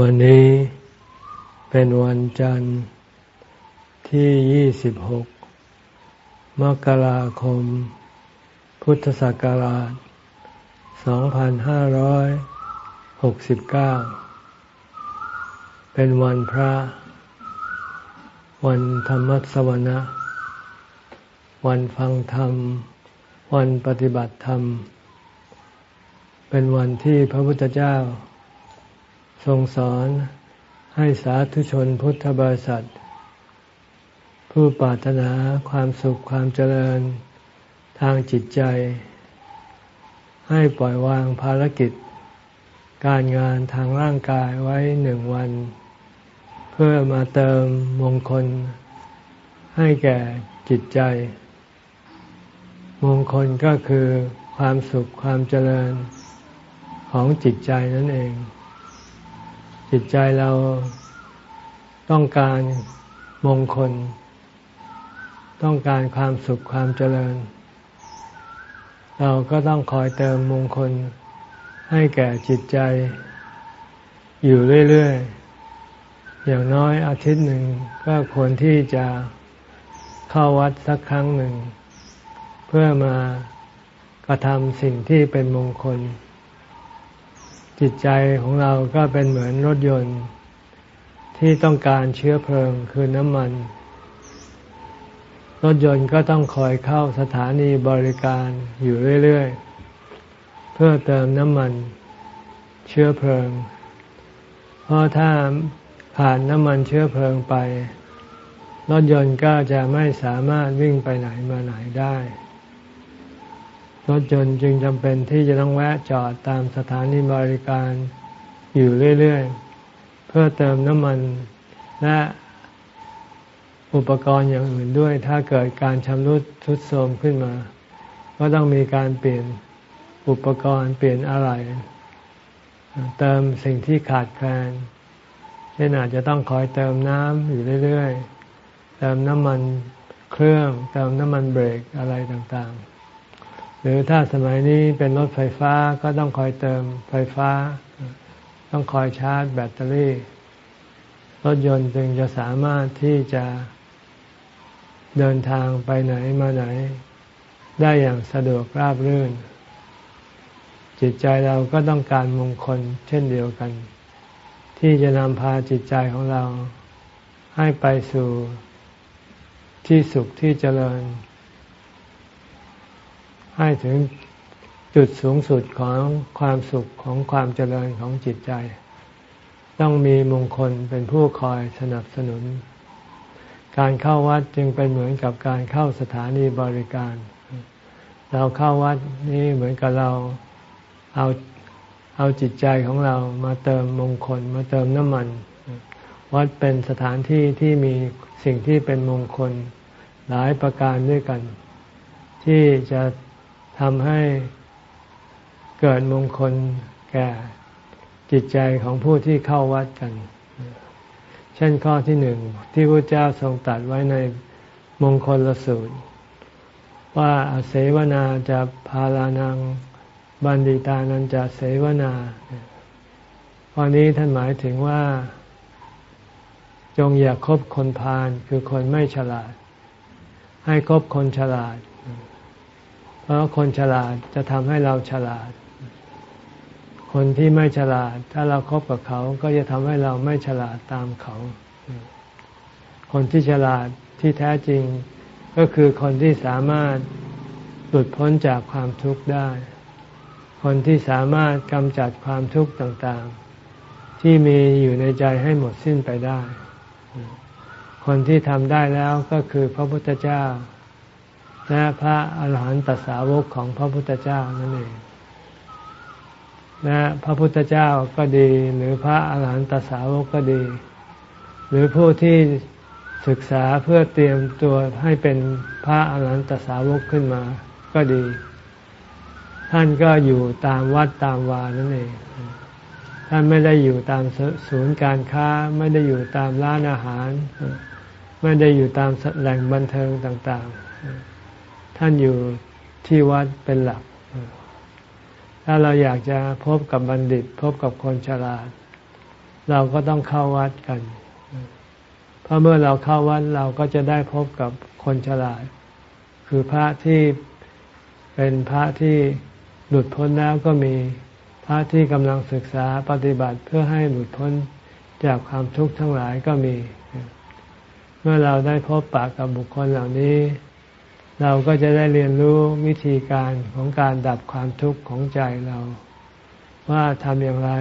วันนี้เป็นวันจันทร์ที่ 26 มกราคม พุทธศักราช 2569 เป็นวันพระ วันธรรมสวนะ วันฟังธรรม วันปฏิบัติธรรม เป็นวันที่พระพุทธเจ้า ทรงสอนให้สาธุชนพุทธบริษัท ผู้ปรารถนาความสุขความเจริญทางจิตใจ ให้ปล่อยวางภารกิจ การงานทางร่างกายไว้หนึ่งวัน เพื่อมาเติมมงคล ให้แก่จิตใจ มงคลก็คือความสุขความเจริญของจิตใจนั่นเอง จิตใจเราต้องการมงคล ต้องการความสุขความเจริญ เราก็ต้องคอยเติมมงคลให้แก่จิตใจ อยู่เรื่อยๆ อย่างน้อยอาทิตย์หนึ่งก็ควรที่จะเข้าวัดสักครั้งหนึ่ง เพื่อมากระทำสิ่งที่เป็นมงคล จิตใจของเราก็เป็นเหมือนรถยนต์ที่ต้องการเชื้อเพลิงคือน้ำมัน รถยนต์ก็ต้องคอยเข้าสถานีบริการอยู่เรื่อย ๆ เพื่อเติมน้ำมัน เชื้อเพลิง เพราะถ้าผ่านน้ำมันเชื้อเพลิงไป รถยนต์ก็จะไม่สามารถวิ่งไปไหนมาไหนได้ รถยนต์จึงจำเป็นที่จะต้องแวะจอดตามสถานีบริการอยู่เรื่อยๆ เพื่อเติมน้ำมันและอุปกรณ์อย่างอื่นด้วย ถ้าเกิดการชำรุดทุดโทรมขึ้นมา ก็ต้องมีการเปลี่ยนอุปกรณ์เปลี่ยนอะไร เติมสิ่งที่ขาดแคลนเช่นอาจจะต้องคอยเติมน้ำอยู่เรื่อยๆ เติมน้ำมันเครื่อง เติมน้ำมันเบรกอะไรต่างๆ หรือถ้าสมัยนี้เป็นรถไฟฟ้าก็ต้องคอยเติมไฟฟ้า ต้องคอยชาร์จแบตเตอรี่ รถยนต์จึงจะสามารถที่จะเดินทางไปไหนมาไหน ได้อย่างสะดวกราบรื่น จิตใจเราก็ต้องการมงคลเช่นเดียวกัน ที่จะนำพาจิตใจของเราให้ไปสู่ที่สุขที่เจริญ ให้ถึงจุดสูงสุดของความสุขของความเจริญของจิตใจ ต้องมีมงคลเป็นผู้คอยสนับสนุน การเข้าวัดจึงเป็นเหมือนกับการเข้าสถานีบริการ เราเข้าวัดนี่เหมือนกับเราเอาเอาจิตใจของเรามาเติมมงคลมาเติมน้ำมัน วัดเป็นสถานที่ที่มีสิ่งที่เป็นมงคลหลายประการด้วยกัน ที่จะ ทำให้เกิดมงคลแก่จิตใจของผู้ที่เข้าวัดกัน เช่นข้อที่หนึ่งที่พระเจ้าทรงตัดไว้ในมงคลละสูตร ว่าอาเสวนาจะพาลานังบันดิตานันจะเสวนาข้อนี้ท่านหมายถึงว่า จงอย่าคบคนพาลคือคนไม่ฉลาด ให้คบคนฉลาด ราะคนฉลาดจะทำให้เราฉลาด คนที่ไม่ฉลาด ถ้าเราครบกับเขาก็จะทำให้เราไม่ฉลาดตามเขา คนที่ฉลาดที่แท้จริงก็คือคนที่สามารถหลุดพ้นจากความทุกข์ได้ คนที่สามารถกำจัดความทุกข์ต่างๆ ที่มีอยู่ในใจให้หมดสิ้นไปได้ คนที่ทำได้แล้วก็คือพระพุทธเจ้า และพระอาหารหันตสาวกของพระพุทธเจ้านั่นเองและพระพุทธเจ้าก็ดี หรือพระอาหารหันตสาวกก็ดี หรือผู้ที่ศึกษาเพื่อเตรียมตัวให้เป็นพระอาหารหันตสาวกขึ้นมา ก็ดี ท่านก็อยู่ตามวัดตามวานั่นเอง ท่านไม่ได้อยู่ตามศูนย์การค้า ไม่ได้อยู่ตามร้านอาหาร ไม่ได้อยู่ตามแหล่งบันเทิงต่าง ๆ ท่านอยู่ที่วัดเป็นหลัก ถ้าเราอยากจะพบกับบัณฑิต พบกับคนฉลาด เราก็ต้องเข้าวัดกัน เพราะเมื่อเราเข้าวัดเราก็จะได้พบกับคนฉลาด คือพระที่เป็นพระที่หลุดพ้นแล้วก็มีพระที่กำลังศึกษาปฏิบัติเพื่อให้หลุดพ้นจากความทุกข์ทั้งหลายก็มี เมื่อเราได้พบปะกับบุคคลเหล่านี้ เราก็จะได้เรียนรู้วิธีการของการดับความทุกข์ของใจเรา ว่าทำอย่างไร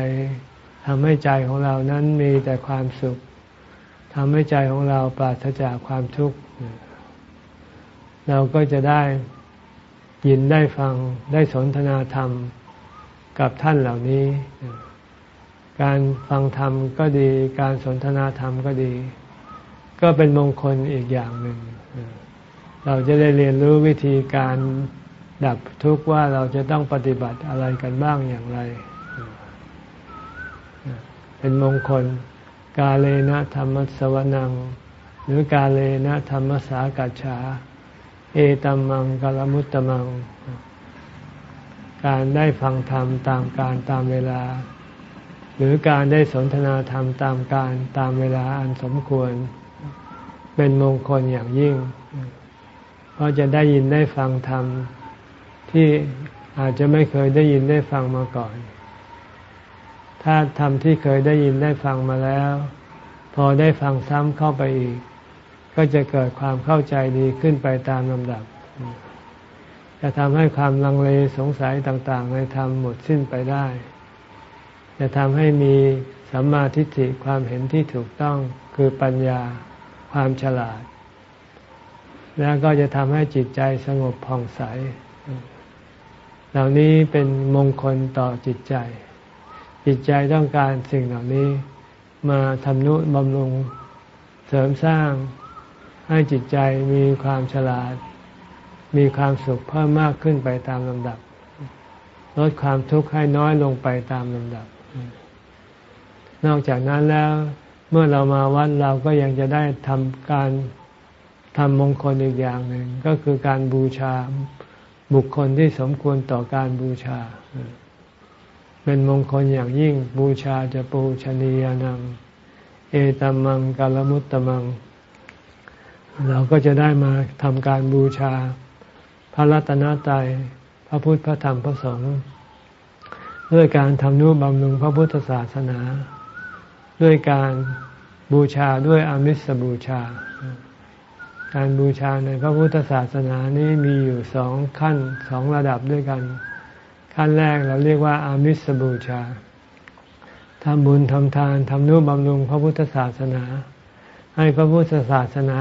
ทำให้ใจของเรานั้นมีแต่ความสุขทำให้ใจของเราปราศจากความทุกข์ เราก็จะได้ยินได้ฟังได้สนทนาธรรมกับท่านเหล่านี้ การฟังธรรมก็ดี การสนทนาธรรมก็ดี ก็เป็นมงคลอีกอย่างหนึ่ง เราจะได้เรียนรู้วิธีการดับทุกข์ว่าเราจะต้องปฏิบัติอะไรกันบ้างอย่างไร เป็นมงคล กาเลนะธรรมสวนัง หรือกาเลนะธรรมสากัจฉา เอตัมมังกลมุตตมัง การได้ฟังธรรมตามการตามเวลา หรือการได้สนทนาธรรมตามการตามเวลาอันสมควร เป็นมงคลอย่างยิ่ง ราะจะได้ยินได้ฟังธรรมที่อาจจะไม่เคยได้ยินได้ฟังมาก่อน ถ้าธรรมที่เคยได้ยินได้ฟังมาแล้ว พอได้ฟังซ้ำเข้าไปอีก ก็จะเกิดความเข้าใจดีขึ้นไปตามลำดับ จะทำให้ความลังเลสงสัยต่างๆ ในธรรมหมดสิ้นไปได้ จะทำให้มีสัมมาทิฏฐิความเห็นที่ถูกต้องคือปัญญาความฉลาด แล้วก็จะทำให้จิตใจสงบผ่องใส เหล่านี้เป็นมงคลต่อจิตใจ จิตใจต้องการสิ่งเหล่านี้มาทำนุบำรุงเสริมสร้างให้จิตใจมีความฉลาด มีความสุขเพิ่มมากขึ้นไปตามลำดับ ลดความทุกข์ให้น้อยลงไปตามลำดับ นอกจากนั้นแล้ว เมื่อเรามาวัดเราก็ยังจะได้ทำการ ทำมงคลอีกอย่างหนึ่งก็คือการบูชาบุคคลที่สมควรต่อการบูชา เป็นมงคลอย่างยิ่งบูชาจะปูชนียานัง เอตัมมังกาลมุตตมัง เราก็จะได้มาทำการบูชา พระรัตนตรัยพระพุทธพระธรรมพระสงฆ์ด้วยการทำนุบำรุงพระพุทธศาสนา ด้วยการบูชาด้วยอามิสบูชา การบูชาในพระพุทธศาสนานี้มีอยู่สองขั้นสองระดับด้วยกัน ขั้นแรกเราเรียกว่าอามิสบูชาทำบุญทำทานทำนุบำรุงพระพุทธศาสนา ให้พระพุทธศาสนา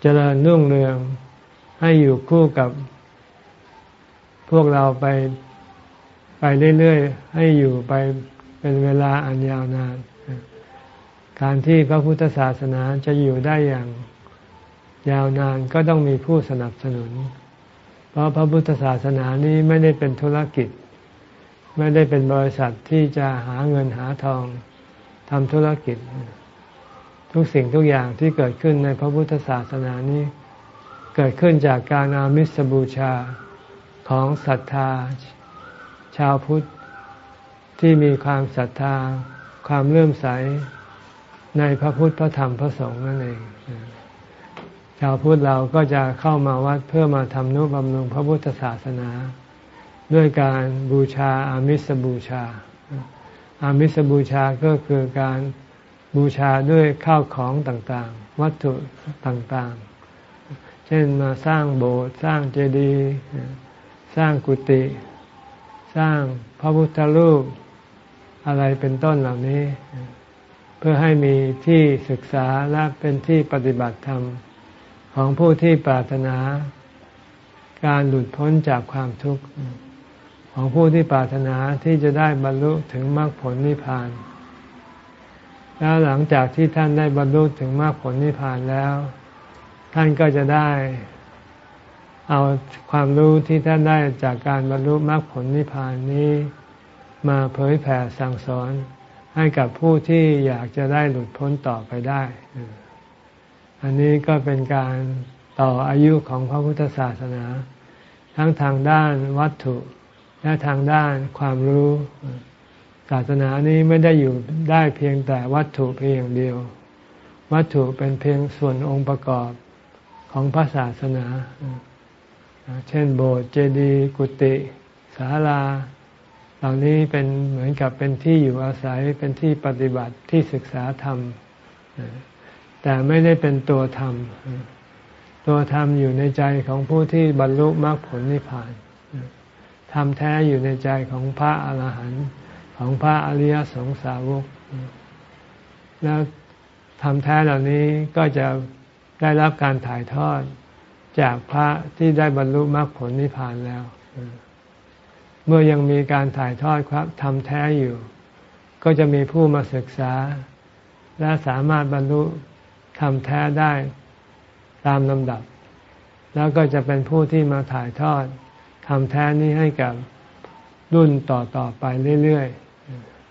เจริญรุ่งเรืองให้อยู่คู่กับ พวกเราไปไปเรื่อยๆ ให้อยู่ไปเป็นเวลาอันยาวนาน การที่พระพุทธศาสนาจะอยู่ได้อย่าง ยาวนานก็ต้องมีผู้สนับสนุน เพราะพระพุทธศาสนานี้ไม่ได้เป็นธุรกิจ ไม่ได้เป็นบริษัทที่จะหาเงินหาทองทำธุรกิจ ทุกสิ่งทุกอย่างที่เกิดขึ้นในพระพุทธศาสนานี้ เกิดขึ้นจากการอามิสบูชาของศรัทธา ชาวพุทธที่มีความศรัทธา ความเลื่อมใสในพระพุทธพระธรรมพระสงฆ์นั่นเองาวพุทธเราก็จะเข้ามาวัดเพื่อมาทำนุบำรุงพระพุทธศาสนา ด้วยการบูชาอามิสบูชา อามิสบูชาก็คือการบูชาด้วยข้าวของต่างๆ วัตถุต่างๆ เช่นมาสร้างโบสถ์สร้างเจดีย์สร้างกุฏิสร้างพระพุทธรูปอะไรเป็นต้นเหล่านี้ เพื่อให้มีที่ศึกษาและเป็นที่ปฏิบัติธรรม ของผู้ที่ปรารถนา การหลุดพ้นจากความทุกข์ ของผู้ที่ปรารถนาที่จะได้บรรลุถึงมรรคผลนิพพาน แล้วหลังจากที่ท่านได้บรรลุถึงมรรคผลนิพพานแล้ว ท่านก็จะได้เอาความรู้ที่ท่านได้จากการบรรลุมรรคผลนิพพานนี้มาเผยแผ่สั่งสอนให้กับผู้ที่อยากจะได้หลุดพ้นต่อไปได้ อันนี้ก็เป็นการต่ออายุของพระพุทธศาสนา ทั้งทางด้านวัตถุและทางด้านความรู้ ศาสนานี้ไม่ได้อยู่ได้เพียงแต่วัตถุเพียงเดียว วัตถุเป็นเพียงส่วนองค์ประกอบของพระศาสนา เช่นโบสถ์เจดีย์กุฏิศาลาเหล่านี้เป็นเหมือนกับเป็นที่อยู่อาศัยเป็นที่ปฏิบัติที่ศึกษาธรรม แต่ไม่ได้เป็นตัวธรรม ตัวธรรมอยู่ในใจของผู้ที่บรรลุมรรคผลนิพพานธรรมแท้อยู่ในใจของพระอาหารหันต์ของพระอริยสงสาวก แล้วธรรมแท้เหล่านี้ก็จะได้รับการถ่ายทอดจากพระที่ได้บรรลุมรรคผลนิพพานแล้ว เมื่อยังมีการถ่ายทอดครับทำแท้อยู่ ก็จะมีผู้มาศึกษา และสามารถบรรลุ ทำแท้ได้ตามลำดับ แล้วก็จะเป็นผู้ที่มาถ่ายทอดทำแท้นี้ให้กับรุ่นต่อๆไปเรื่อย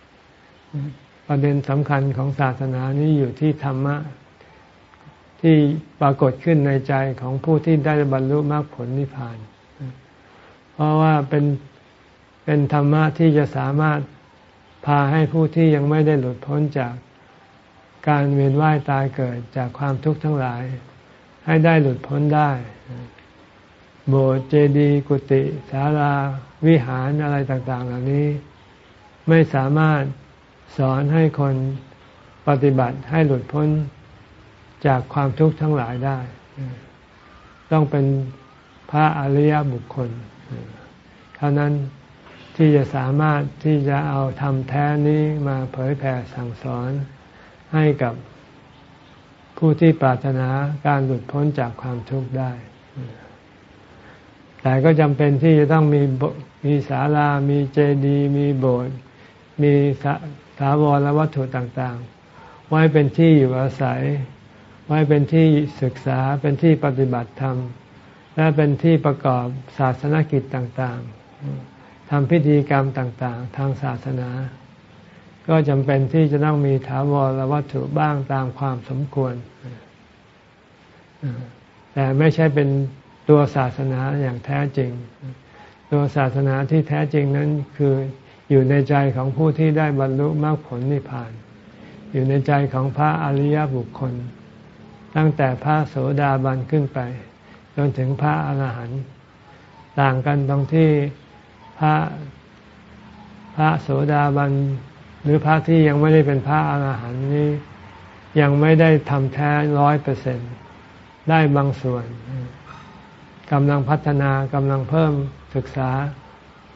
ๆ ประเด็นสำคัญของศาสนานี้อยู่ที่ธรรมะ ที่ปรากฏขึ้นในใจของผู้ที่ได้บรรลุมรรคผลนิพพาน เพราะว่าเป็นเป็นธรรมะที่จะสามารถพาให้ผู้ที่ยังไม่ได้หลุดพ้นจาก การเวียนว่ายตายเกิดจากความทุกข์ทั้งหลาย ให้ได้หลุดพ้นได้ โบสถ์เจดีย์กุฏิศาลาวิหารอะไรต่าง ๆ เหล่านี้ ไม่สามารถสอนให้คนปฏิบัติให้หลุดพ้นจากความทุกข์ทั้งหลายได้ ต้องเป็นพระอริยบุคคล เท่านั้นที่จะสามารถที่จะเอาทำแท้นี้มาเผยแผ่สั่งสอน ให้กับผู้ที่ปรารถนาการหลุดพ้นจากความทุกข์ได้ แต่ก็จำเป็นที่จะต้องมีมีศาลา มีเจดีย์มีโบสถ์ มีสาวรและวัตถุต่างๆ ไว้เป็นที่อยู่อาศัย ไว้เป็นที่ศึกษา เป็นที่ปฏิบัติธรรม และเป็นที่ประกอบศาสนกิจต่างๆ ทำพิธีกรรมต่างๆ ทางศาสนา ก็จำเป็นที่จะต้องมีถาวรวัตถุบ้างตามความสมควร แต่ไม่ใช่เป็นตัวศาสนาอย่างแท้จริง ตัวศาสนาที่แท้จริงนั้นคืออยู่ในใจของผู้ที่ได้บรรลุมรรคผลนิพพาน อยู่ในใจของพระอริยบุคคล ตั้งแต่พระโสดาบันขึ้นไป จนถึงพระอรหันต์ต่างกันตรงที่พระพระโสดาบัน หรือพระที่ยังไม่ได้เป็นพระอรหันต์นี้ ยังไม่ได้ทำแท้ร้อยเปอร์เซ็นได้บางส่วนกำลังพัฒนากำลังเพิ่มศึกษา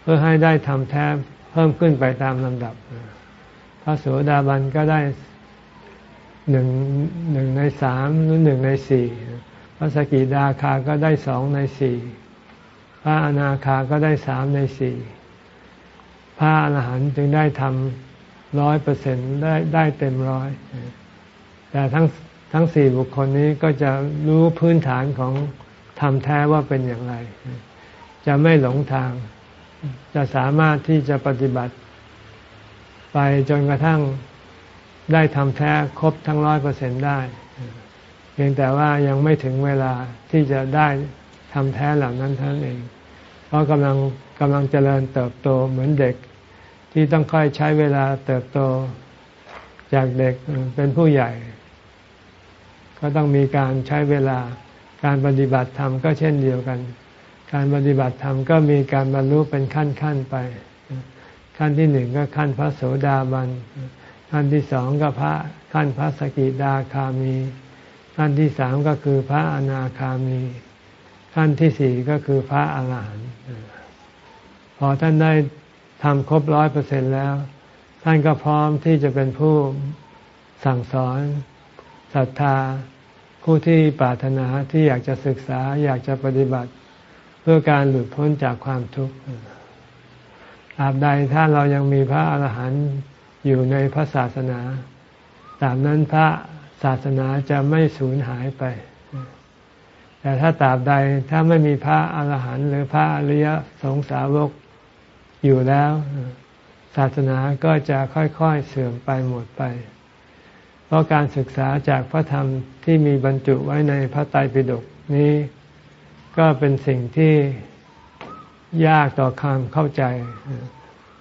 เพื่อให้ได้ทำแท้เพิ่มขึ้นไปตามลำดับ พระโสดาบันก็ได้หนึ่งหนึ่งในสามหรือหนึ่งในสี่พระสกิดาคาก็ได้สองในสี่พระอนาคาก็ได้สามในสี่พระอรหันต์จึงได้ทำ ร้อยเปอร์เซ็นได้ได้เต็มร้อยแต่ทั้งทั้งสี่บุคคลนี้ก็จะรู้พื้นฐานของธรรมแท้ว่าเป็นอย่างไร จะไม่หลงทาง จะสามารถที่จะปฏิบัติ ไปจนกระทั่งได้ทำแท้ครบทั้งร้อยเปอร์เซ็นได้ เพียงแต่ว่ายังไม่ถึงเวลาที่จะได้ทำแท้เหล่านั้นท่านั้นเอง เพราะกำลังกำลังเจริญเติบโตเหมือนเด็ก ที่ต้องค่อยใช้เวลาเติบโตจากเด็กเป็นผู้ใหญ่ ก็ต้องมีการใช้เวลาการปฏิบัติธรรมก็เช่นเดียวกัน การปฏิบัติธรรมก็มีการบรรลุเป็นขั้นขั้นไป ขั้นที่หนึ่งก็ขั้นพระโสดาบัน ขั้นที่สองก็พระขั้นพระสกิดาคามี ขั้นที่สามก็คือพระอนาคามี ขั้นที่สี่ก็คือพระอาหารหันต์พอท่านได้ ทำครบร้อยเปอร์เซ็นแล้ว ท่านก็พร้อมที่จะเป็นผู้สั่งสอนศรัทธา ผู้ที่ปรารถนาที่อยากจะศึกษาอยากจะปฏิบัติ เพื่อการหลุดพ้นจากความทุกข์อาบใดถ้าเรายังมีพระอาหารหันต์อยู่ในพระศาสนาตามนั้นพระศาสนาจะไม่สูญหายไป แต่ถ้าตราบใดถ้าไม่มีพระอาหารหันต์หรือพระอริยสงสาวก อยู่แล้ว ศาสนาก็จะค่อยๆเสื่อมไปหมดไป เพราะการศึกษาจากพระธรรมที่มีบรรจุไว้ในพระไตรปิฎกนี้ ก็เป็นสิ่งที่ยากต่อความเข้าใจ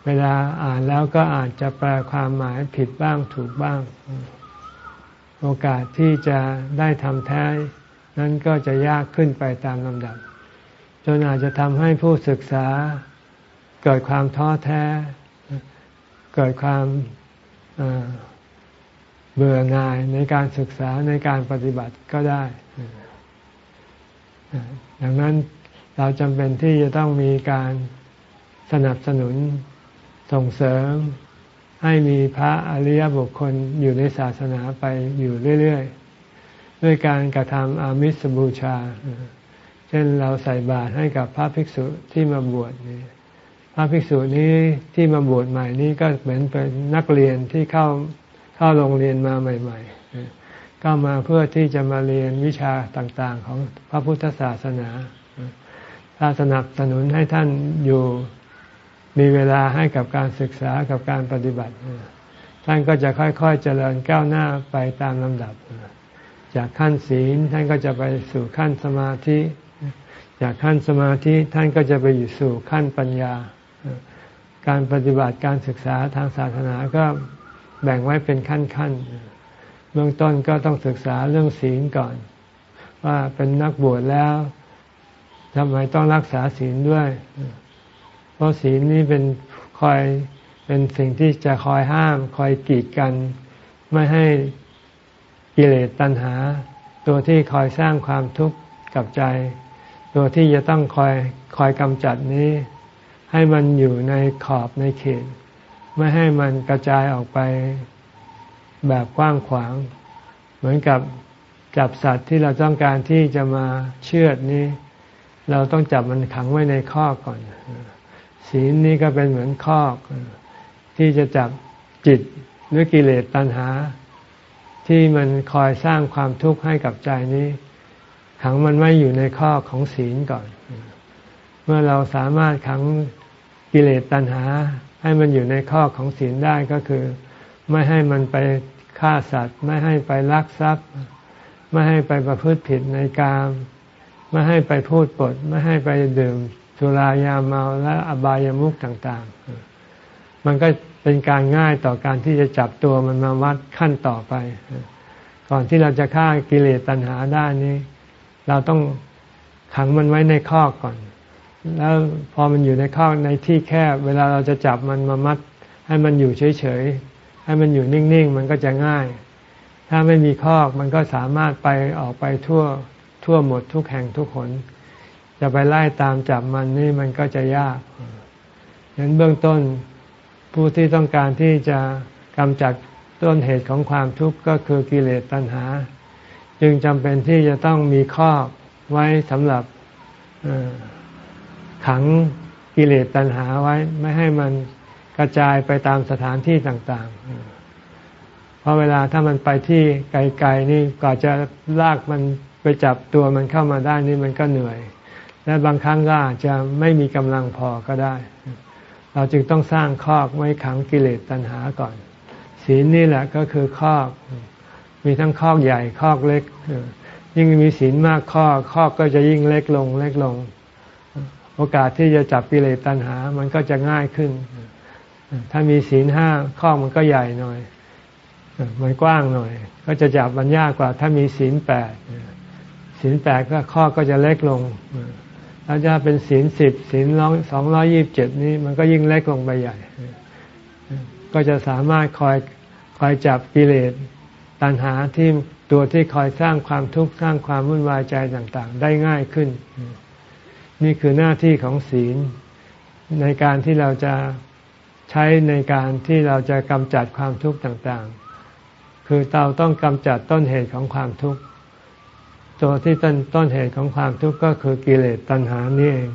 เวลาอ่านแล้วก็อาจจะแปลความหมายผิดบ้างถูกบ้าง โอกาสที่จะได้ทำแท้นั้นก็จะยากขึ้นไปตามลำดับ จนอาจจะทำให้ผู้ศึกษา เกิดความท้อแท้ เกิดความเบื่อหน่ายในการศึกษาในการปฏิบัติก็ได้ ดังนั้นเราจำเป็นที่จะต้องมีการสนับสนุนส่งเสริมให้มีพระอริยบุคคลอยู่ในศาสนาไปอยู่เรื่อยๆ ด้วยการกระทำอามิสบูชา เช่นเราใส่บาตรให้กับพระภิกษุที่มาบวชนี่ พระภิกษุนี้ที่มาบวชใหม่นี้ก็เหมือนเป็นนักเรียนที่เข้าเข้าโรงเรียนมาใหม่ ๆ ก็มาเพื่อที่จะมาเรียนวิชาต่างๆ ของพระพุทธศาสนาถ้าสนับสนุนให้ท่านอยู่มีเวลาให้กับการศึกษากับการปฏิบัติ ท่านก็จะค่อยๆเจริญก้าวหน้าไปตามลำดับ จากขั้นศีลท่านก็จะไปสู่ขั้นสมาธิ จากขั้นสมาธิท่านก็จะไปอยู่สู่ขั้นปัญญา การปฏิบัติการศึกษาทางศาสนาก็แบ่งไว้เป็นขั้นๆ เบื้องต้นก็ต้องศึกษาเรื่องศีลก่อน ว่าเป็นนักบวชแล้วทำไมต้องรักษาศีลด้วย เพราะศีลนี้เป็นคอยเป็นสิ่งที่จะคอยห้าม คอยกีดกัน ไม่ให้กิเลสตัณหา ตัวที่คอยสร้างความทุกข์กับใจ ตัวที่จะต้องคอยคอยกำจัดนี้ ให้มันอยู่ในขอบในเขต ไม่ให้มันกระจายออกไปแบบกว้างขวาง เหมือนกับจับสัตว์ที่เราต้องการที่จะมาเชือดนี้ เราต้องจับมันขังไว้ในข้อก่อน ศีลนี้ก็เป็นเหมือนคอก ที่จะจับจิตหรือกิเลสตัณหา ที่มันคอยสร้างความทุกข์ให้กับใจนี้ ขังมันไว้อยู่ในข้อของศีลก่อน เมื่อเราสามารถขังกิเลสตัณหา ให้มันอยู่ในข้อของศีลได้ก็คือ ไม่ให้มันไปฆ่าสัตว์ ไม่ให้ไปลักทรัพย์ ไม่ให้ไปประพฤติผิดในกาม ไม่ให้ไปพูดปด ไม่ให้ไปดื่มสุรายาเมาและอบายามุขต่าง ๆ มันก็เป็นการง่ายต่อการที่จะจับตัวมันมาวัดขั้นต่อไป ก่อนที่เราจะฆ่ากิเลสตัณหาได้นี้ เราต้องขังมันไว้ในคอก่อน แล้วพอมันอยู่ในคอกในที่แคบเวลาเราจะจับมันมามัด ให้มันอยู่เฉยๆ ให้มันอยู่นิ่งๆ มันก็จะง่าย ถ้าไม่มีคอกมันก็สามารถไปออกไปทั่วทั่วหมดทุกแห่งทุกคนจะไปไล่ตามจับมันนี่มันก็จะยากฉะนั้นเบื้องต้นผู้ที่ต้องการที่จะกำจัดต้นเหตุของความทุกข์ก็คือกิเลสตัณหา จึงจำเป็นที่จะต้องมีข้อไว้สำหรับ ขังกิเลสตัณหาไว้ไม่ให้มันกระจายไปตามสถานที่ต่างๆ เพราะเวลาถ้ามันไปที่ไกลๆนี่ก่อจะลากมันไปจับตัวมันเข้ามาได้นี่มันก็เหนื่อย และบางครั้งก็อาจจะไม่มีกำลังพอก็ได้ เราจึงต้องสร้างคอกไว้ขังกิเลสตัณหาก่อน ศีลนี่แหละก็คือคอก มีทั้งคอกใหญ่คอกเล็ก ยิ่งมีศีลมากคอกคอกก็จะยิ่งเล็กลงเล็กลง โอกาสที่จะจับกิเลสตัณหา มันก็จะง่ายขึ้น ถ้ามีศีลห้าคอมันก็ใหญ่หน่อยมันกว้างหน่อย ก็จะจับมันยากกว่า ถ้ามีศีลแปดศีลแปดก็ข้อก็จะเล็กลงถ้าจะเป็นศีลสิบศีลร้อยสองร้อยี่บเจ็ดนี้มันก็ยิ่งเล็กลงไปใหญ่ ก็จะสามารถคอยคอยจับกิเลสตัณหาที่ตัวที่คอยสร้างความทุกข์สร้างความวุ่นวายใจต่าง ๆ ได้ง่ายขึ้น นี่คือหน้าที่ของศีล ในการที่เราจะใช้ในการที่เราจะกำจัดความทุกข์ต่างๆ คือเราต้องกำจัดต้นเหตุของความทุกข์ ตัวที่ต้นต้นเหตุของความทุกข์ก็คือกิเลสตัณหานี่เอง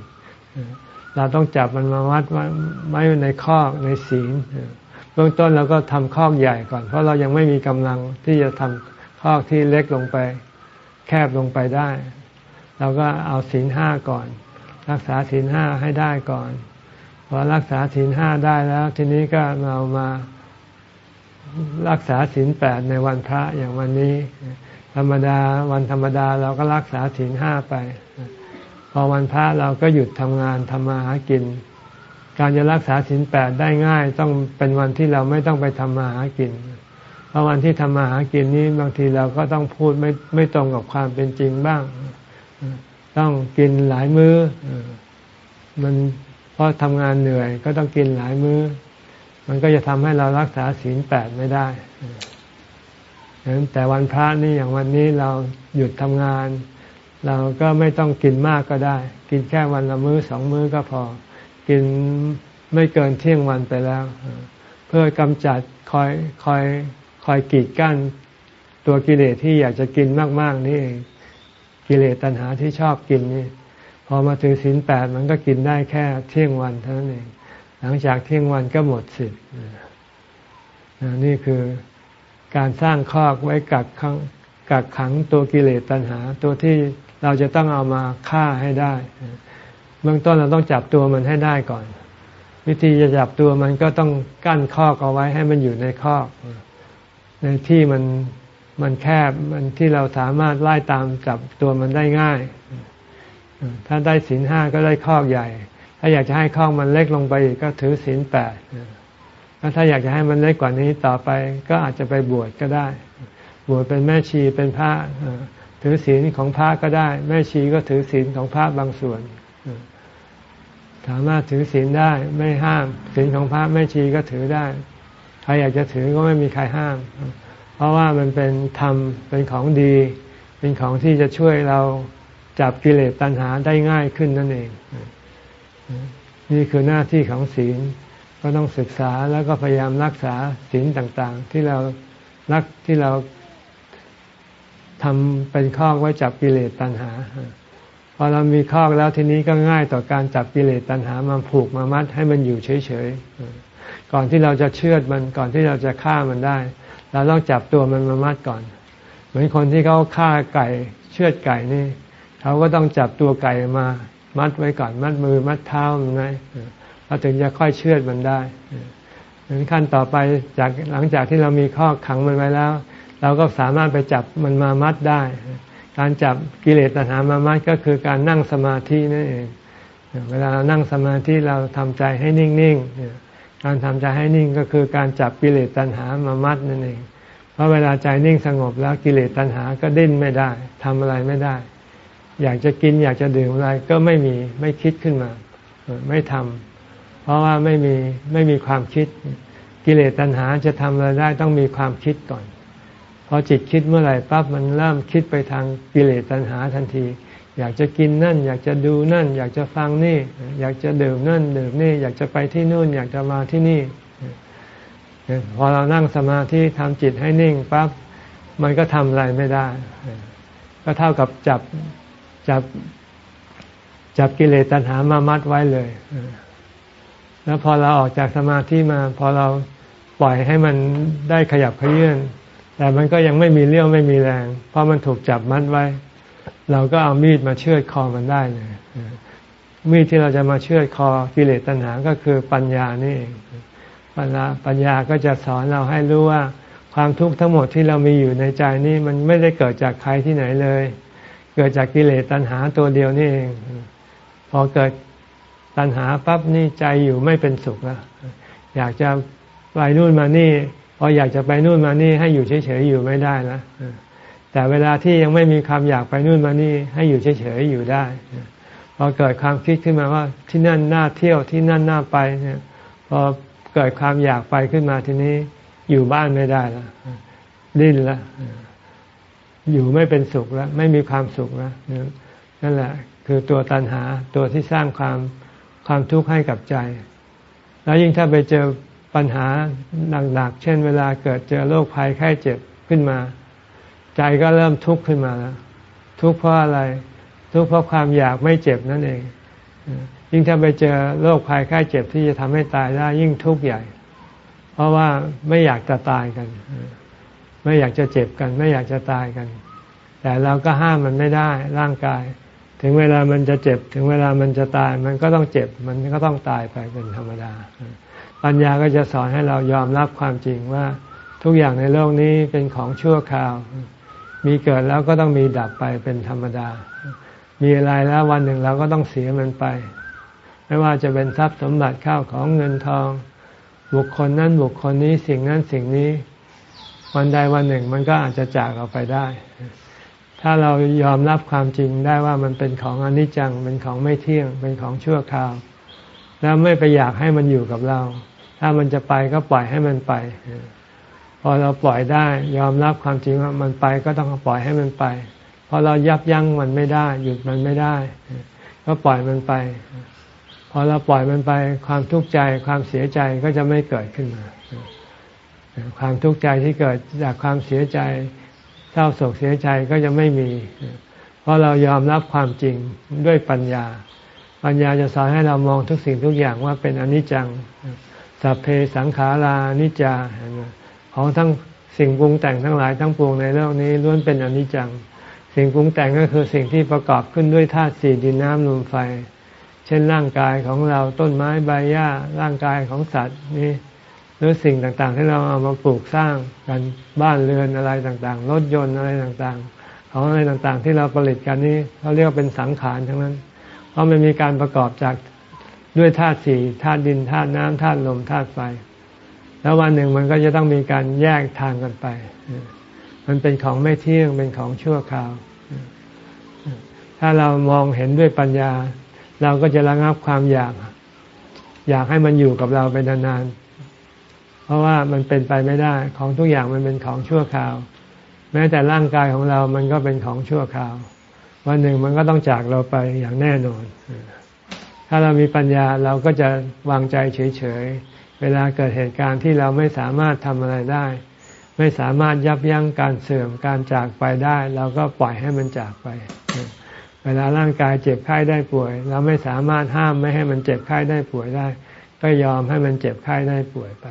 เราต้องจับมันมาวัดไว้ในข้อในศีล เบื้องต้นเราก็ทำข้อใหญ่ก่อน เพราะเรายังไม่มีกำลังที่จะทำข้อที่เล็กลงไป แคบลงไปได้ เราก็เอาศีลห้าก่อน รักษาศีลห้าให้ได้ก่อนพอรักษาศีลห้าได้แล้ว ทีนี้ก็เรามารักษาศีลแปดในวันพระอย่างวันนี้ ธรรมดาวันธรรมดาเราก็รักษาศีลห้าไป พอวันพระเราก็หยุดทำงานทำมาหากิน การจะรักษาศีลแปดได้ง่าย ต้องเป็นวันที่เราไม่ต้องไปทำมาหากินเพราะวันที่ทำมาหากินนี้บางทีเราก็ต้องพูดไม่ไม่ตรงกับความเป็นจริงบ้าง ต้องกินหลายมือ้อมันเพราะทำงานเหนื่อย ก็ต้องกินหลายมือ้อ มันก็จะทำให้เรารักษาศีลแปดไม่ได้แต่วันพระนี่อย่างวันนี้เราหยุดทำงาน เราก็ไม่ต้องกินมากก็ได้ กินแค่วันละมื้อสองมื้อก็พอ กินไม่เกินเที่ยงวันไปแล้ว เพื่อกำจัดคอยคอยคอยกีดกั้นตัวกิเลสที่อยากจะกินมาก ๆ นี่เอง กิเลสตัณหาที่ชอบกินนี่พอมาถึงศีลแปดมันก็กินได้แค่เที่ยงวันเท่านั้นเอง หลังจากเที่ยงวันก็หมดสิทธิ์นี่คือการสร้างคอกไว้กักขังกักขังตัวกิเลสตัณหา ตัวที่เราจะต้องเอามาฆ่าให้ได้ เบื้องต้นเราต้องจับตัวมันให้ได้ก่อน วิธีจะจับตัวมันก็ต้องกั้นคอกเอาไว้ให้มันอยู่ในคอก ในที่มัน มันแคบมันที่เราสามารถไล่ตามจับตัวมันได้ง่าย ถ้าได้ศีลห้าก็ได้คอกใหญ่ ถ้าอยากจะให้คอกมันเล็กลงไปอีกก็ถือศีลแปดถ้าอยากจะให้มันเล็กกว่านี้ต่อไปก็อาจจะไปบวชก็ได้ บวชเป็นแม่ชีเป็นพระถือศีลของพระก็ได้ แม่ชีก็ถือศีลของพระบางส่วน สามารถถือศีลได้ไม่ห้ามศีลของพระแม่ชีก็ถือได้ใครอยากจะถือก็ไม่มีใครห้าม ราะว่ามันเป็นธรรมเป็นของดี เป็นของที่จะช่วยเราจับกิเลสตัณหาได้ง่ายขึ้นนั่นเอง นี่คือหน้าที่ของศีลก็ต้องศึกษาแล้วก็พยายามรักษาศีลต่างๆ ที่เรารักที่เราทำเป็นข้อไว้จับกิเลสตัณหาพอเรามีข้อแล้วทีนี้ก็ง่ายต่อการจับกิเลสตัณหามาผูกมามัดให้มันอยู่เฉยๆก่อนที่เราจะเชื่อดมันก่อนที่เราจะฆ่ามันได้ เราต้องจับตัวมันมามัดก่อน เหมือนคนที่เขาฆ่าไก่เชือดไก่นี่เขาก็ต้องจับตัวไก่มา มัดไว้ก่อน มัดมือมัดเท้ามันไว้เราถึงจะค่อยเชื่อมันได้ถึงขั้นต่อไปจากหลังจากที่เรามีข้อขังมันไว้แล้ว เราก็สามารถไปจับมันมามัดได้ การจับกิเลสตัณหามามัดก็คือการนั่งสมาธินั่นเองเวลาเรานั่งสมาธิเราทำใจให้นิ่งๆ การทำใจให้นิ่งก็คือการจับกิเลสตัณหามามัดนั่นเอง เพราะเวลาใจนิ่งสงบแล้วกิเลสตัณหาก็ดิ้นไม่ได้ทำอะไรไม่ได้ อยากจะกินอยากจะดื่มอะไรก็ไม่มีไม่คิดขึ้นมา ไม่ทำเพราะว่าไม่มีไม่มีความคิด กิเลสตัณหาจะทำอะไรได้ต้องมีความคิดก่อน พอจิตคิดเมื่อไหร่ปั๊บมันเริ่มคิดไปทางกิเลสตัณหาทันที อยากจะกินนั่น อยากจะดูนั่น อยากจะฟังนี่ อยากจะดื่มนั่นดื่มนี่ อยากจะไปที่นู่น อยากจะมาที่นี่ พอเรานั่งสมาธิทำจิตให้นิ่งปั๊บมันก็ทำอะไรไม่ได้ ก็เท่ากับจับจับจับกิเลสตัณหามามัดไว้เลย แล้วพอเราออกจากสมาธิมา พอเราปล่อยให้มันได้ขยับขยื่นแต่มันก็ยังไม่มีเลี้ยวไม่มีแรง เพราะมันถูกจับมัดไว้ เราก็เอามีดมาเชือดคอมันได้เลยมีดที่เราจะมาเชือดคอกิเลสตัณหาก็คือปัญญานี่เองปัญญาปัญญาก็จะสอนเราให้รู้ว่า ความทุกข์ทั้งหมดที่เรามีอยู่ในใจนี่มันไม่ได้เกิดจากใครที่ไหนเลย เกิดจากกิเลสตัณหาตัวเดียวนี่เอง พอเกิดตัณหาปั๊บนี่ใจอยู่ไม่เป็นสุขแล้วอยากจะไปนู่นมานี่พออยากจะไปนู่นมานี่ให้อยู่เฉยๆอยู่ไม่ได้นะ แต่เวลาที่ยังไม่มีความอยากไปนู่นมานี่ให้อยู่เฉยๆอยู่ได้พอเกิดความคิดขึ้นมาว่าที่นั่นน่าเที่ยวที่นั่นน่าไปเนี่ยพอเกิดความอยากไปขึ้นมาทีนี้อยู่บ้านไม่ได้แล้วดิ้นล้วอยู่ไม่เป็นสุขแล้ว ไม่มีความสุขแล้วนั่นแหละ คือตัวตัณหาตัวที่สร้างความความทุกข์ให้กับใจ แล้วยิ่งถ้าไปเจอปัญหาหนักๆเช่นเวลาเกิดเจอโรคภัยไข้เจ็บขึ้นมา ใจก็เริ่มทุกข์ขึ้นมาแล้ว ทุกข์เพราะอะไร ทุกข์เพราะความอยากไม่เจ็บนั่นเอง ยิ่งถ้าไปเจอโรคภัยไข้เจ็บที่จะทำให้ตายได้ ยิ่งทุกข์ใหญ่ เพราะว่าไม่อยากจะตายกัน ไม่อยากจะเจ็บกัน ไม่อยากจะตายกัน แต่เราก็ห้ามมันไม่ได้ร่างกาย ถึงเวลามันจะเจ็บ ถึงเวลามันจะตาย มันก็ต้องเจ็บ มันก็ต้องตายไปเป็นธรรมดา ปัญญาก็จะสอนให้เรายอมรับความจริงว่า ทุกอย่างในโลกนี้เป็นของชั่วคราว มีเกิดแล้วก็ต้องมีดับไปเป็นธรรมดา มีอะไรแล้ววันหนึ่งเราก็ต้องเสียมันไป ไม่ว่าจะเป็นทรัพย์สมบัติข้าวของเงินทอง บุคคลนั้นบุคคลนี้สิ่งนั้นสิ่งนี้ วันใดวันหนึ่งมันก็อาจจะจากเราไปได้ ถ้าเรายอมรับความจริงได้ว่ามันเป็นของอนิจจัง เป็นของไม่เที่ยง เป็นของชั่วคราว แล้วไม่ไปอยากให้มันอยู่กับเรา ถ้ามันจะไปก็ปล่อยให้มันไป พอเราปล่อยได้ ยอมรับความจริงว่ามันไปก็ต้องปล่อยให้มันไปพอเรายับยั้งมันไม่ได้ หยุดมันไม่ได้ ก็ปล่อยมันไป พอเราปล่อยมันไป ความทุกข์ใจความเสียใจก็จะไม่เกิดขึ้นมา ความทุกข์ใจที่เกิดจากความเสียใจเศร้าโศกเสียใจก็จะไม่มี เพราะเรายอมรับความจริงด้วยปัญญา ปัญญาจะสอนให้เรามองทุกสิ่งทุกอย่างว่าเป็นอนิจจัง สัพเพสังขารานิจจา ของทั้งสิ่งปรุงแต่งทั้งหลายทั้งปวงในโลกนี้ล้วนเป็นอนิจจัง สิ่งปรุงแต่งก็คือสิ่งที่ประกอบขึ้นด้วยธาตุสี่ดินน้ำลมไฟ เช่นร่างกายของเราต้นไม้ใบหญ้าร่างกายของสัตว์นี่หรือสิ่งต่างๆ ที่เราเอามาปลูกสร้างกันบ้านเรือนอะไรต่างๆ รถยนต์อะไรต่างๆ ของอะไรต่างๆ ที่เราผลิตกันนี้เขาเรียกว่าเป็นสังขารทั้งนั้น เพราะมันมีการประกอบจากด้วยธาตุสี่ธาตุดินธาตุน้ำธาตุลมธาตุไฟ แล้ววันหนึ่งมันก็จะต้องมีการแยกทางกันไป มันเป็นของไม่เที่ยงเป็นของชั่วคราว ถ้าเรามองเห็นด้วยปัญญา เราก็จะระงับความอยาก อยากให้มันอยู่กับเราไปนานๆ เพราะว่ามันเป็นไปไม่ได้ ของทุกอย่างมันเป็นของชั่วคราว แม้แต่ร่างกายของเรามันก็เป็นของชั่วคราว วันหนึ่งมันก็ต้องจากเราไปอย่างแน่นอน ถ้าเรามีปัญญาเราก็จะวางใจเฉยๆ เวลาเกิดเหตุการณ์ที่เราไม่สามารถทำอะไรได้ ไม่สามารถยับยั้งการเสื่อมการจากไปได้ เราก็ปล่อยให้มันจากไป เวลาร่างกายเจ็บไข้ได้ป่วย เราไม่สามารถห้ามไม่ให้มันเจ็บไข้ได้ป่วยได้ ก็ยอมให้มันเจ็บไข้ได้ป่วยไป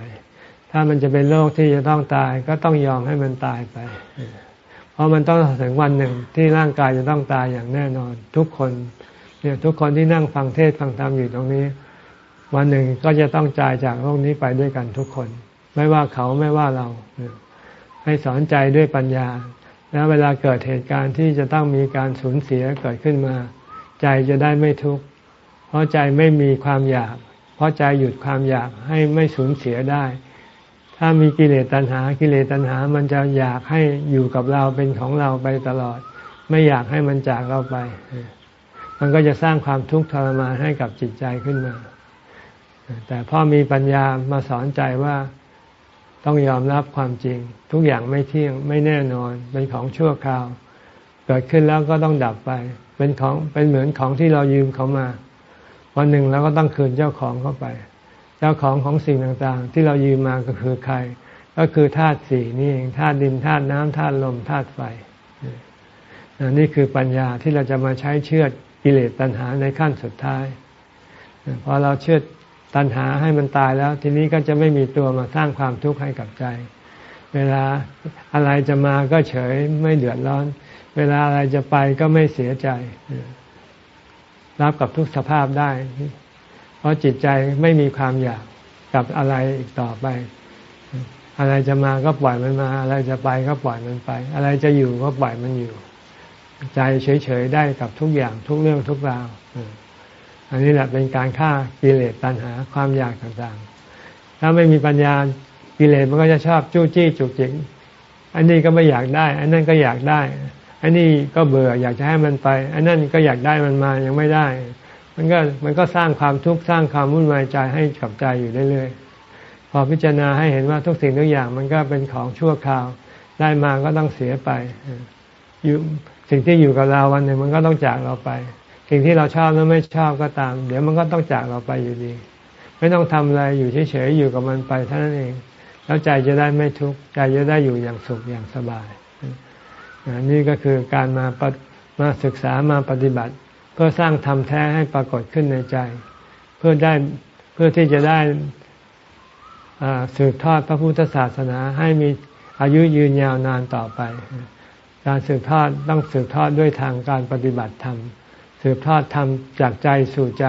ถ้ามันจะเป็นโรคที่จะต้องตายก็ต้องยอมให้มันตายไป เพราะมันต้องถึงวันหนึ่งที่ร่างกายจะต้องตายอย่างแน่นอน ทุกคนเนี่ยทุกคนที่นั่งฟังเทศฟังธรรมอยู่ตรงนี้ วันหนึ่งก็จะต้องจ่ายจากโลกนี้ไปด้วยกันทุกคน ไม่ว่าเขาไม่ว่าเรา ให้สอนใจด้วยปัญญา แล้วเวลาเกิดเหตุการณ์ที่จะต้องมีการสูญเสียเกิดขึ้นมา ใจจะได้ไม่ทุกข์เพราะใจไม่มีความอยาก เพราะใจหยุดความอยากให้ไม่สูญเสียได้ ถ้ามีกิเลสตัณหา กิเลสตัณหา มันจะอยากให้อยู่กับเราเป็นของเราไปตลอด ไม่อยากให้มันจากเราไป มันก็จะสร้างความทุกข์ทรมานให้กับจิตใจขึ้นมา แต่พ่อมีปัญญามาสอนใจว่าต้องยอมรับความจริง ทุกอย่างไม่เที่ยงไม่แน่นอน เป็นของชั่วคราว เกิดขึ้นแล้วก็ต้องดับไป เป็นของเป็นเหมือนของที่เรายืมเขามา วันหนึ่งเราก็ต้องคืนเจ้าของเข้าไป เจ้าของของสิ่งต่างๆ ที่เรายืมมาก็คือใคร ก็คือธาตุสี่นี่เองธาตุดินธาตุน้ำธาตุลมธาตุไฟนี่คือปัญญาที่เราจะมาใช้เชื่อกิเลสตัณหาในขั้นสุดท้ายพอเราเชื่อ ตัณหาให้มันตายแล้ว ทีนี้ก็จะไม่มีตัวมาสร้างความทุกข์ให้กับใจ เวลาอะไรจะมาก็เฉยไม่เดือดร้อน เวลาอะไรจะไปก็ไม่เสียใจ รับกับทุกสภาพได้ เพราะจิตใจไม่มีความอยากกับอะไรอีกต่อไป อะไรจะมาก็ปล่อยมันมา อะไรจะไปก็ปล่อยมันไป อะไรจะอยู่ก็ปล่อยมันอยู่ ใจเฉยๆได้กับทุกอย่างทุกเรื่องทุกราว อันนี้แหละเป็นการฆ่ากิเลสตัณหาความอยากต่างๆ ถ้าไม่มีปัญญากิเลสมันก็จะชอบจู้จี้จุกจิก อันนี้ก็ไม่อยากได้ อันนั้นก็อยากได้ อันนี้ก็เบื่ออยากจะให้มันไป อันนั้นก็อยากได้มันมายังไม่ได้ มันก็มันก็สร้างความทุกข์สร้างความวุ่นวายใจให้กับใจอยู่เรื่อยๆ พอพิจารณาให้เห็นว่าทุกสิ่งทุกอย่างมันก็เป็นของชั่วคราว ได้มาก็ต้องเสียไปอยู่สิ่งที่อยู่กับเราวันหนึ่งมันก็ต้องจากเราไป สิ่งที่เราชอบแล้วไม่ชอบก็ตาม เดี๋ยวมันก็ต้องจากเราไปอยู่ดี ไม่ต้องทำอะไรอยู่เฉยๆอยู่กับมันไปเท่านั้นเอง แล้วใจจะได้ไม่ทุกข์ใจจะได้อยู่อย่างสุขอย่างสบายนี่ก็คือการมามาศึกษามาปฏิบัติ เพื่อสร้างธรรมแท้ให้ปรากฏขึ้นในใจ เพื่อได้เพื่อที่จะได้สืบทอดพระพุทธศาสนาให้มีอายุยืนยาวนานต่อไป การสืบทอดต้องสืบทอดด้วยทางการปฏิบัติธรรม สืบทอดธรรมจากใจสู่ใจ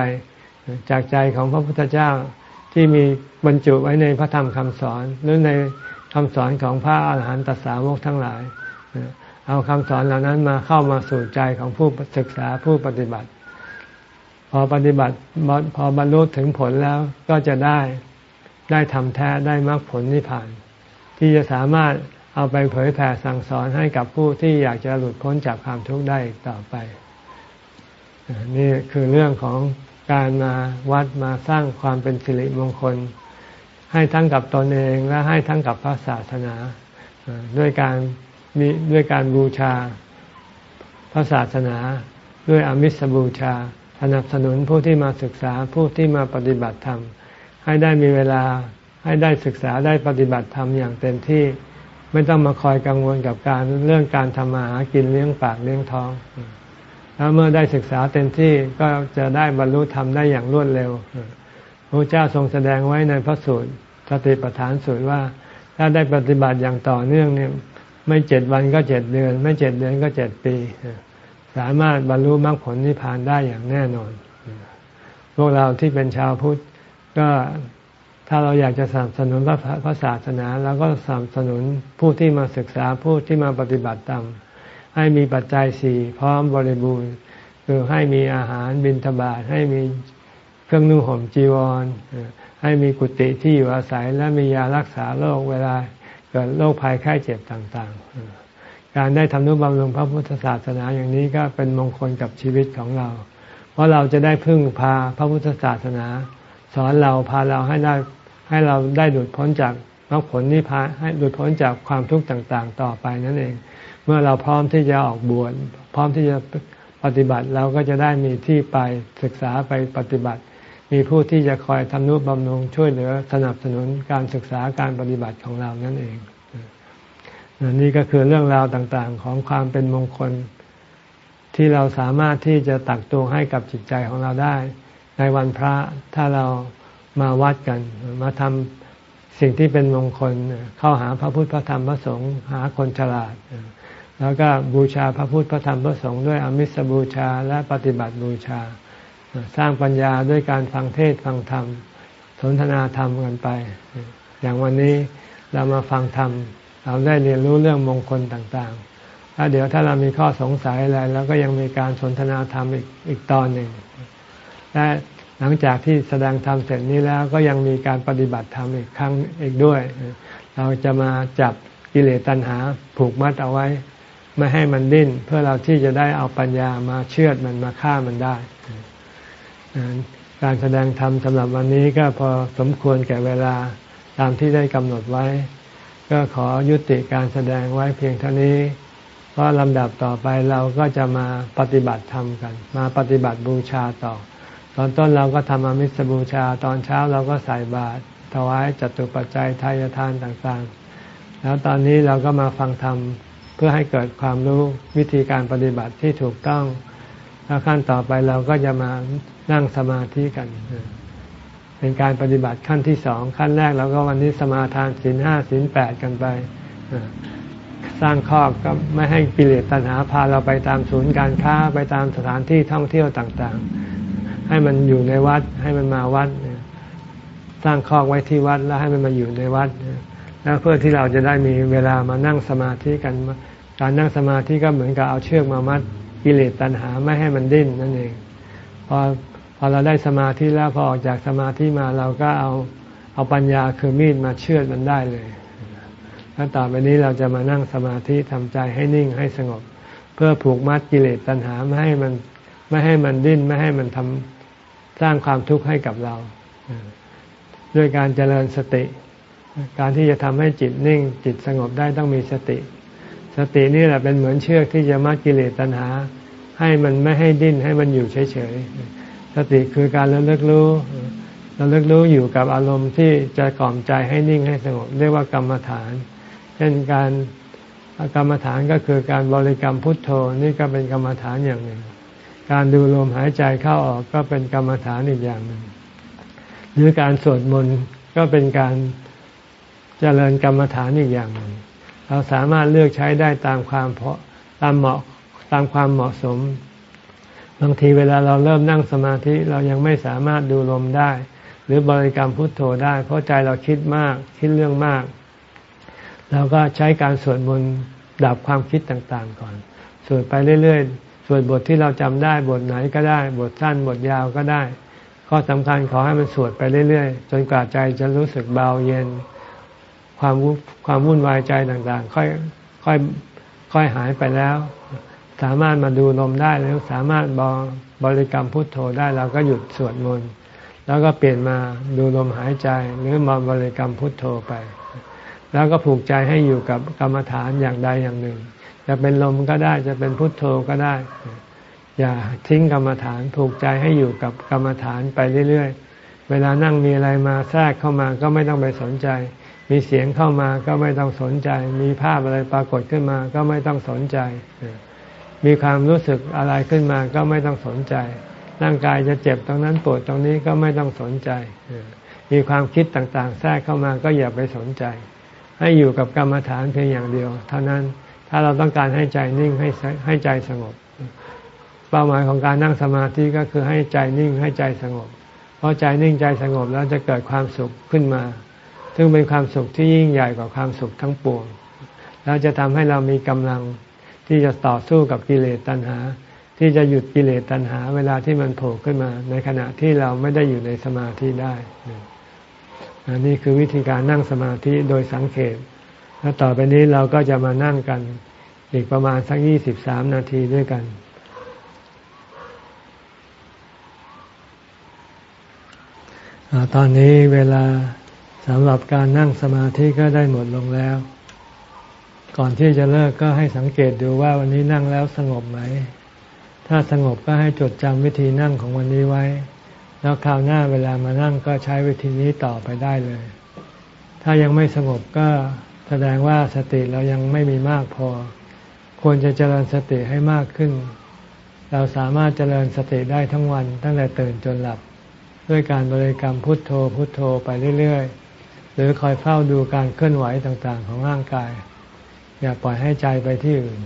จากใจของพระพุทธเจ้าที่มีบรรจุไว้ในพระธรรมคำสอน หรือในคำสอนของพระอาหารหันตสาวกทั้งหลาย เอาคำสอนเหล่านั้นมาเข้ามาสู่ใจของผู้ศึกษาผู้ปฏิบัติ พอปฏิบัติพอบรรลุถึงผลแล้วก็จะได้ได้ทำแท้ได้มรรคผลนิพพาน ที่จะสามารถเอาไปเผยแผ่สั่งสอนให้กับผู้ที่อยากจะหลุดพ้นจากความทุกข์ได้ต่อไป นี่คือเรื่องของการมาวัดมาสร้างความเป็นสิริมงคล ให้ทั้งกับตนเองและให้ทั้งกับพระศาสนาด้วยการมีด้วยการบูชาพระศาสนา ด้วยอมิสบูชาสนับสนุนผู้ที่มาศึกษาผู้ที่มาปฏิบัติธรรม ให้ได้มีเวลาให้ได้ศึกษาได้ปฏิบัติธรรมอย่างเต็มที่ไม่ต้องมาคอยกังวลกับการเรื่องการทำมาหากินเลี้ยงปากเลี้ยงท้อง แล้วเมื่อได้ศึกษาเต็มที่ก็จะได้บรรลุธรรมได้อย่างรวดเร็วพระเจ้าทรงแสดงไว้ในพระสูตรสติปัฏฐานสูตรว่า ถ้าได้ปฏิบัติอย่างต่อเนื่องเนี่ย ไม่เจ็ดวันก็เจ็ดเดือน ไม่เจ็ดเดือนก็เจ็ดปี สามารถบรรลุมรรคผลนิพพานได้อย่างแน่นอน พวกเราที่เป็นชาวพุทธก็ถ้าเราอยากจะสนับสนุนพระศาสนาเราก็สนับสนุนผู้ที่มาศึกษาผู้ที่มาปฏิบัติตาม ให้มีปัจจัยสี่พร้อมบริบูรณ์คือให้มีอาหารบิณฑบาตให้มีเครื่องนุ่งห่มจีวร ให้มีกุฏิที่อยู่อาศัยและมียารักษาโรคเวลาเกิดโรคภัยไข้เจ็บต่างๆ การได้ทำนุบำรุงพระพุทธศาสนาอย่างนี้ก็เป็นมงคลกับชีวิตของเรา เพราะเราจะได้พึ่งพาพระพุทธศาสนา สอนเราพาเราให้ได้ให้เราได้หลุดพ้นจากมรรคผลนิพพานให้หลุดพ้นจากความทุกข์ต่างๆ ต่อไปนั่นเอง มื่อเราพร้อมที่จะออกบวชพร้อมที่จะปฏิบัติเราก็จะได้มีที่ไปศึกษาไปปฏิบัติ มีผู้ที่จะคอยทำนุบำรุงช่วยเหลือสนับสนุนการศึกษาการปฏิบัติของเรานั่นเองนี่ก็คือเรื่องราวต่างๆ ของความเป็นมงคล ที่เราสามารถที่จะตักตวงให้กับจิตใจของเราได้ ในวันพระถ้าเรามาวัดกัน มาทำสิ่งที่เป็นมงคลเข้าหาพระพุทธพระธรรมพระสงฆ์หาคนฉลาด แล้วก็บูชาพระพุทธพระธรรมพระสงฆ์ด้วยอมิสบูชาและปฏิบัติบูชา สร้างปัญญาด้วยการฟังเทศฟังธรรม สนทนาธรรมกันไป อย่างวันนี้เรามาฟังธรรม เราได้เรียนรู้เรื่องมงคลต่างๆถ้าเดี๋ยวถ้าเรามีข้อสงสัยอะไรเราก็ยังมีการสนทนาธรรมอีกอีกตอนหนึ่งและหลังจากที่แสดงธรรมเสร็จนี้แล้วก็ยังมีการปฏิบัติธรรมอีกครั้งอีกด้วย เราจะมาจับกิเลสตัณหาผูกมัดเอาไว้ ไม่ให้มันดิ้นเพื่อเราที่จะได้เอาปัญญามาเชื่อดมันมาฆ่ามันได้ การแสดงธรรมสำหรับวันนี้ก็พอสมควรแก่เวลาตามที่ได้กำหนดไว้ ก็ขอยุติการแสดงไว้เพียงเท่านี้ เพราะลำดับต่อไปเราก็จะมาปฏิบัติธรรมกัน มาปฏิบัติบูชาต่อ ตอนต้นเราก็ทำอมิสบูชา ตอนเช้าเราก็ใส่บาตรถวายจตุปัจจัยทายทานต่างๆ แล้วตอนนี้เราก็มาฟังธรรม พื่อให้เกิดความรู้วิธีการปฏิบัติที่ถูกต้อง แล้วขั้นต่อไปเราก็จะมานั่งสมาธิกัน เป็นการปฏิบัติขั้นที่สองขั้นแรกเราก็วันนี้สมาทานศีลห้าศีลแปดกันไปสร้างข้อก็ไม่ให้กิเลสตัณหาพาเราไปตามศูนย์การค้าไปตามสถานที่ท่องเที่ยวต่างๆ ให้มันอยู่ในวัดให้มันมาวัด สร้างคอไว้ที่วัดแล้วให้มันมาอยู่ในวัดแล้วเพื่อที่เราจะได้มีเวลามานั่งสมาธิกัน การนั่งสมาธิก็เหมือนกับเอาเชือกมามัดกิเลสตัณหาไม่ให้มันดิ้นนั่นเองพอพอเราได้สมาธิแล้วพอออกจากสมาธิมาเราก็เอาเอาปัญญาคือมีดมาเชือดมันได้เลยแล้วต่อไปนี้เราจะมานั่งสมาธิทำใจให้นิ่งให้สงบ เพื่อผูกมัดกิเลสตัณหาไม่ให้มันไม่ให้มันดิ้นไม่ให้มันทำสร้างความทุกข์ให้กับเราด้วยการเจริญสติ การที่จะทำให้จิตนิ่งจิตสงบได้ต้องมีสติ สตินี่แหละเป็นเหมือนเชือกที่จะมัดกิเลสตัณหา ให้มันไม่ให้ดิ้นให้มันอยู่เฉยๆ สติคือการระลึกรู้ระลึกรู้อยู่กับอารมณ์ที่จะกล่อมใจให้นิ่งให้สงบเรียกว่ากรรมฐาน เช่นการกรรมฐานก็คือการบริกรรมพุทโธนี่ก็เป็นกรรมฐานอย่างหนึ่ง การดูลมหายใจเข้าออกก็เป็นกรรมฐานอีกอย่างหนึ่ง หรือการสวดมนต์ก็เป็นการเจริญกรรมฐานอีกอย่างหนึ่ง เราสามารถเลือกใช้ได้ตามความเพาะตามเหมาะตามความเหมาะสม บางทีเวลาเราเริ่มนั่งสมาธิเรายังไม่สามารถดูลมได้ หรือบริกรรมพุทโธได้ เพราะใจเราคิดมากคิดเรื่องมากเราก็ใช้การสวดมนต์ดับความคิดต่างๆก่อน สวดไปเรื่อยๆ สวนบทที่เราจำได้บทไหนก็ได้ บทสั้นบทยาวก็ได้ ข้อสำคัญขอให้มันสวดไปเรื่อยๆ จนกว่าใจจะรู้สึกเบาเย็น ความความวุ่นวายใจต่างๆ ค่อยค่อยค่อยหายไปแล้ว สามารถมาดูลมได้แล้วสามารถบบริกรรมพุทโธได้เราก็หยุดสวดมนต์แล้วก็เปลี่ยนมาดูลมหายใจหรือมาบริกรรมพุทโธไป แล้วก็ผูกใจให้อยู่กับกรรมฐานอย่างใดอย่างหนึ่ง จะเป็นลมก็ได้จะเป็นพุทโธก็ได้ อย่าทิ้งกรรมฐานผูกใจให้อยู่กับกรรมฐานไปเรื่อยๆ เวลานั่งมีอะไรมาแทรกเข้ามาก็ไม่ต้องไปสนใจ มีเสียงเข้ามาก็ไม่ต้องสนใจ มีภาพอะไรปรากฏขึ้นมา ก็ไม่ต้องสนใจ มีความรู้สึกอะไรขึ้นมา ก็ไม่ต้องสนใจ ร่างกายจะเจ็บตรงนั้นปวดตรงนี้ก็ไม่ต้องสนใจ มีความคิดต่างๆ แทรกเข้ามาก็อย่าไปสนใจ ให้อยู่กับกรรมฐานเพียงอย่างเดียว เท่านั้นถ้าเราต้องการให้ใจนิ่งให้ให้ใจสงบ เป้าหมายของการนั่งสมาธิก็คือให้ใจนิ่งให้ใจสงบ เพราะใจนิ่งใจสงบแล้วจะเกิดความสุขขึ้นมา ซึ่งเป็นความสุขที่ยิ่งใหญ่กว่าความสุขทั้งปวง แล้วจะทำให้เรามีกำลังที่จะต่อสู้กับกิเลสตัณหา ที่จะหยุดกิเลสตัณหา เวลาที่มันโผล่ขึ้นมา ในขณะที่เราไม่ได้อยู่ในสมาธิได้อันนี้คือวิธีการนั่งสมาธิโดยสังเกตแล้วต่อไปนี้เราก็จะมานั่งกัน อีกประมาณสักยี่สิบสามนาทีด้วยกันตอนนี้เวลา สำหรับการนั่งสมาธิก็ได้หมดลงแล้ว ก่อนที่จะเลิกก็ให้สังเกตดูว่าวันนี้นั่งแล้วสงบไหม ถ้าสงบก็ให้จดจำวิธีนั่งของวันนี้ไว้ แล้วคราวหน้าเวลามานั่งก็ใช้วิธีนี้ต่อไปได้เลย ถ้ายังไม่สงบก็แสดงว่าสติเรายังไม่มีมากพอ ควรจะเจริญสติให้มากขึ้น เราสามารถเจริญสติได้ทั้งวันตั้งแต่ตื่นจนหลับ ด้วยการบริกรรมพุทโธพุทโธไปเรื่อยๆ หรือคอยเฝ้าดูการเคลื่อนไหวต่างๆ ของร่างกาย อย่าปล่อยให้ใจไปที่อื่น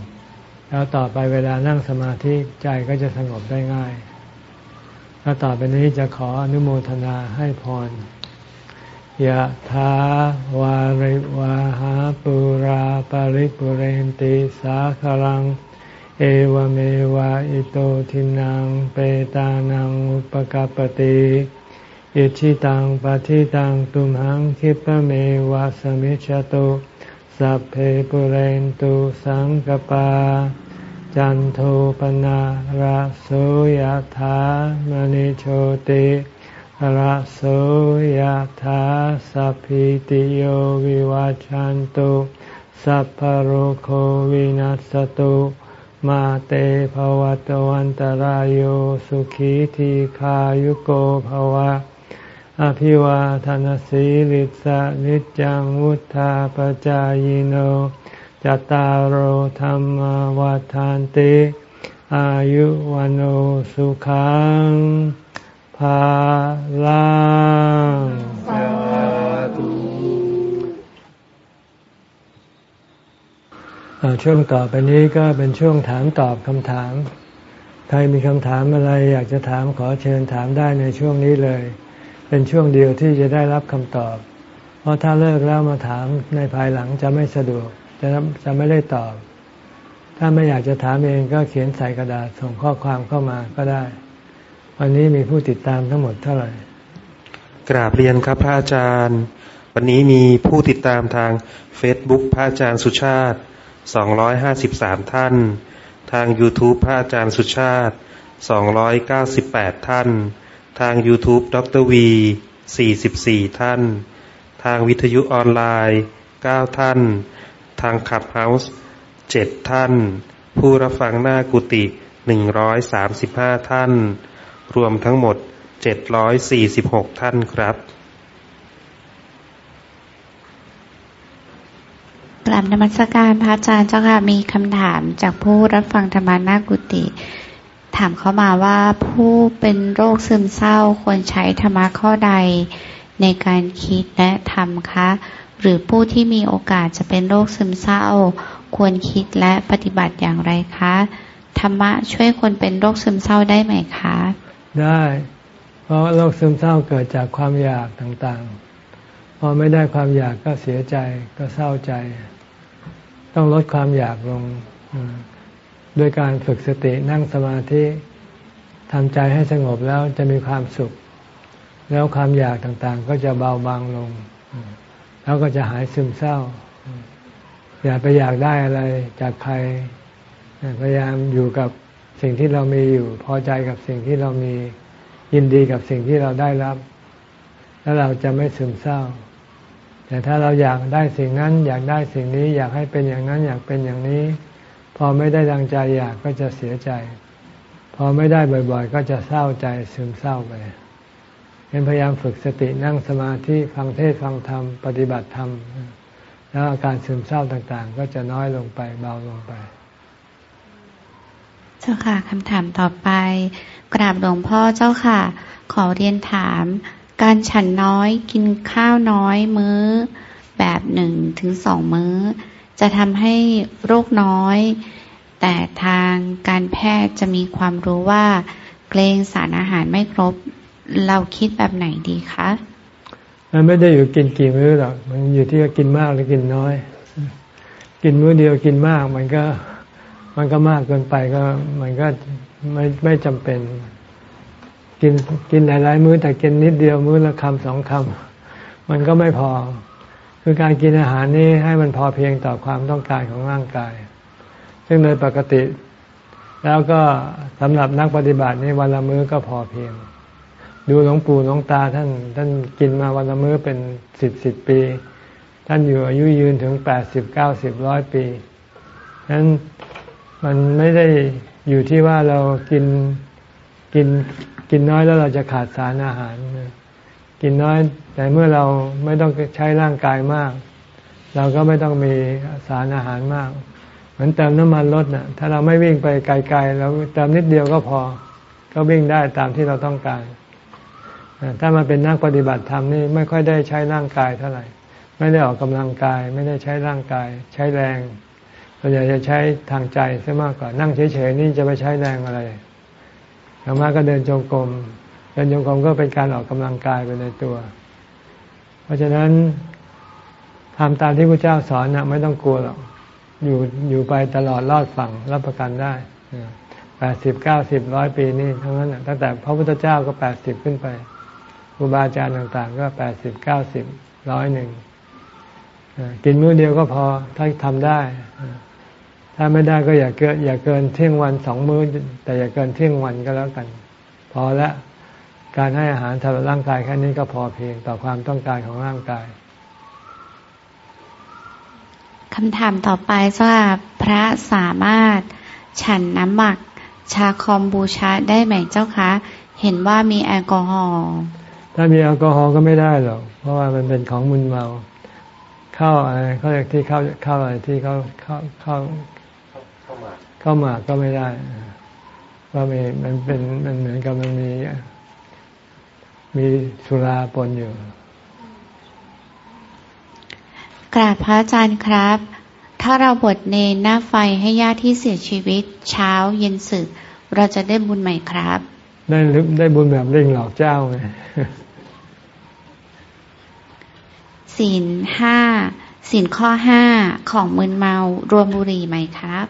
แล้วต่อไปเวลานั่งสมาธิใจก็จะสงบได้ง่ายแล้วต่อไปนี้จะขออนุโมทนาให้พรยะถาวาริวาหาปุราปาริปุเรนติสาคลัง เอวเมวะอิโตทินังเปตานังอุปกปติ อิชิตังปฏิตังตุมหังคิปเมวะสมิจฉตุสัพเพปุเรนตุสังกปา จันโทปนะระโสยธามณิโชติระโสยธาสัพพิติโยวิวัจจันตุสัพพโรโควินัสตุมาเตภวตวันตารโยสุขีทีขายุโกภวะ อภิวาทานสีลิสะนิจังวุธาปจายโนจตารโหธรรมวาทานติอายุวันโอสุขังภาลังช่วงต่อไปนี้ก็เป็นช่วงถามตอบคำถาม ใครมีคำถามอะไรอยากจะถามขอเชิญถามได้ในช่วงนี้เลย เป็นช่วงเดียวที่จะได้รับคำตอบ เพราะถ้าเลิกแล้วมาถามในภายหลังจะไม่สะดวกจะจะไม่ได้ตอบ ถ้าไม่อยากจะถามเองก็เขียนใส่กระดาษส่งข้อความเข้ามาก็ได้ วันนี้มีผู้ติดตามทั้งหมดเท่าไหร่ กราบเรียนครับพระอาจารย์ วันนี้มีผู้ติดตามทาง Facebook พระอาจารย์สุชาติ 253 ท่าน ทาง YouTube พระอาจารย์สุชาติ 298 ท่าน ทาง YouTube ดรวี44 ท่าน ทางวิทยุออนไลน์ 9 ท่าน ทางขับเฮาส์7ท่าน ผู้รับฟังหน้ากุฏิ135 ท่าน รวมทั้งหมด 746 ท่านครับกลับนมัสการพระอาจารย์เจ้าค่ะมีคำถามจากผู้รับฟังธรรมานากุติ ถามเข้ามาว่าผู้เป็นโรคซึมเศร้าควรใช้ธรรมะข้อใดในการคิดและทำคะ หรือผู้ที่มีโอกาสจะเป็นโรคซึมเศร้า ควรคิดและปฏิบัติอย่างไรคะธรรมะช่วยคนเป็นโรคซึมเศร้าได้ไหมคะ ได้ เพราะโรคซึมเศร้าเกิดจากความอยากต่างๆ พอไม่ได้ความอยากก็เสียใจก็เศร้าใจ ต้องลดความอยากลง ด้วยการฝึกสตินั่งสมาธิทำใจให้สงบแล้วจะมีความสุข แล้วความอยากต่างๆ ก็จะเบาบางลง แล้วก็จะหายซึมเศร้า อย่าไปอยากได้อะไรจากใคร พยายามอยู่กับสิ่งที่เรามีอยู่ พอใจกับสิ่งที่เรามียินดีกับสิ่งที่เราได้รับ แล้วเราจะไม่ซึมเศร้า แต่ถ้าเราอยากได้สิ่งนั้น อยากได้สิ่งนี้ อยากให้เป็นอย่างนั้น อยากเป็นอย่างนี้ พอไม่ได้ดังใจอยากก็จะเสียใจ พอไม่ได้บ่อย ๆ ก็จะเศร้าใจซึมเศร้าไปเป็นพยายามฝึกสตินั่งสมาธิฟังเทศฟังธรรมปฏิบัติธรรมแล้วอาการซึมเศร้าต่างๆ ก็จะน้อยลงไปเบาลงไป เจ้าค่ะคำถามต่อไป กราบหลวงพ่อเจ้าค่ะ ขอเรียนถาม การฉันน้อยกินข้าวน้อยมื้อ แบบหนึ่งถึงสองมื้อ จะทำให้โรคน้อย แต่ทางการแพทย์จะมีความรู้ว่าเกรงสารอาหารไม่ครบ เราคิดแบบไหนดีคะมันไม่ได้อยู่กินกี่มื้อหรอกมันอยู่ที่กินมากหรือกินน้อย กินมื้อเดียวกินมาก มันก็มันก็มากเกินไปก็ มันก็ไม่ไม่จำเป็นกินกินหลายๆมื้อแต่กินนิดเดียวมื้อละคำสองคำมันก็ไม่พอ คือการกินอาหารนี้ให้มันพอเพียงต่อความต้องการของร่างกาย ซึ่งโดยปกติ แล้วก็สำหรับนักปฏิบัตินี่วันละมื้อก็พอเพียง ดูหลวงปู่หลวงตาท่าน ท่านกินมาวันละมื้อเป็นสิบสิบปี ท่านอยู่อายุยืนถึงแปดสิบเก้าสิบร้อยปีนั้นมันไม่ได้อยู่ที่ว่าเรากินกินกินน้อยแล้วเราจะขาดสารอาหาร กินน้อย แต่เมื่อเราไม่ต้องใช้ร่างกายมาก เราก็ไม่ต้องมีสารอาหารมาก เหมือนเติมน้ำมันรถนะ่ะ ถ้าเราไม่วิ่งไปไกลๆเราเติมนิดเดียวก็พอ ก็วิ่งได้ตามที่เราต้องการ ถ้ามาเป็นนักปฏิบัติธรรมนี่ไม่ค่อยได้ใช้ร่างกายเท่าไหร่ ไม่ได้ออกกำลังกาย ไม่ได้ใช้ร่างกาย ใช้แรงเราอยากจะใช้ทางใจซะมากกว่านั่งเฉยๆนี่จะไปใช้แรงอะไรธรรมะก็เดินจงกรม เดินจงกรมก็เป็นการออกกำลังกายไปในตัว เพราะฉะนั้นทำตามที่พระเจ้าสอนนะไม่ต้องกลัวหรอกอยู่อยู่ไปตลอดรอดฝั่งรับประกันได้แปดสิบเก้าสิบร้อยปีนี่ทั้งนั้นตั้งแต่พระพุทธเจ้าก็แปดสิบขึ้นไปครูบาอาจารย์ต่าง ๆ ก็แปดสิบเก้าสิบร้อยหนึ่งกินมื้อเดียวก็พอถ้าทำได้ ถ้าไม่ได้ก็อย่าเกินอย่าเกินเที่ยงวันสองมื้อ แต่อย่าเกินเที่ยงวันก็แล้วกัน พอละ การให้อาหารสำหรับร่างกายแค่นี้ก็พอเพียงต่อความต้องการของร่างกายคำถามต่อไปว่าพระสามารถฉันน้ำหมัก ชาคอมบูชาได้ไหมเจ้าคะ เห็นว่ามีแอลกอฮอล์ถ้ามีแอลกอฮอล์ก็ไม่ได้หรอก เพราะว่ามันเป็นของมึนเมาเข้าอะไรเขาเรียกที่เข้าเข้าอะไรที่เขาเข้าเข้าเข้ามาก็ไม่ได้ว่ามีมันเป็นมันเหมือนกับมันมี มีสุราปนอยู่ กราบพระอาจารย์ครับ ถ้าเราบทเนหน้าไฟให้ญาติที่เสียชีวิต เช้าเย็นสึก เราจะได้บุญไหมครับ ได้ได้บุญแบบเร่งหลอกเจ้าไงศีลห้าศีลข้อห้าของมึนเมารวมบุหรี่ไหมครับ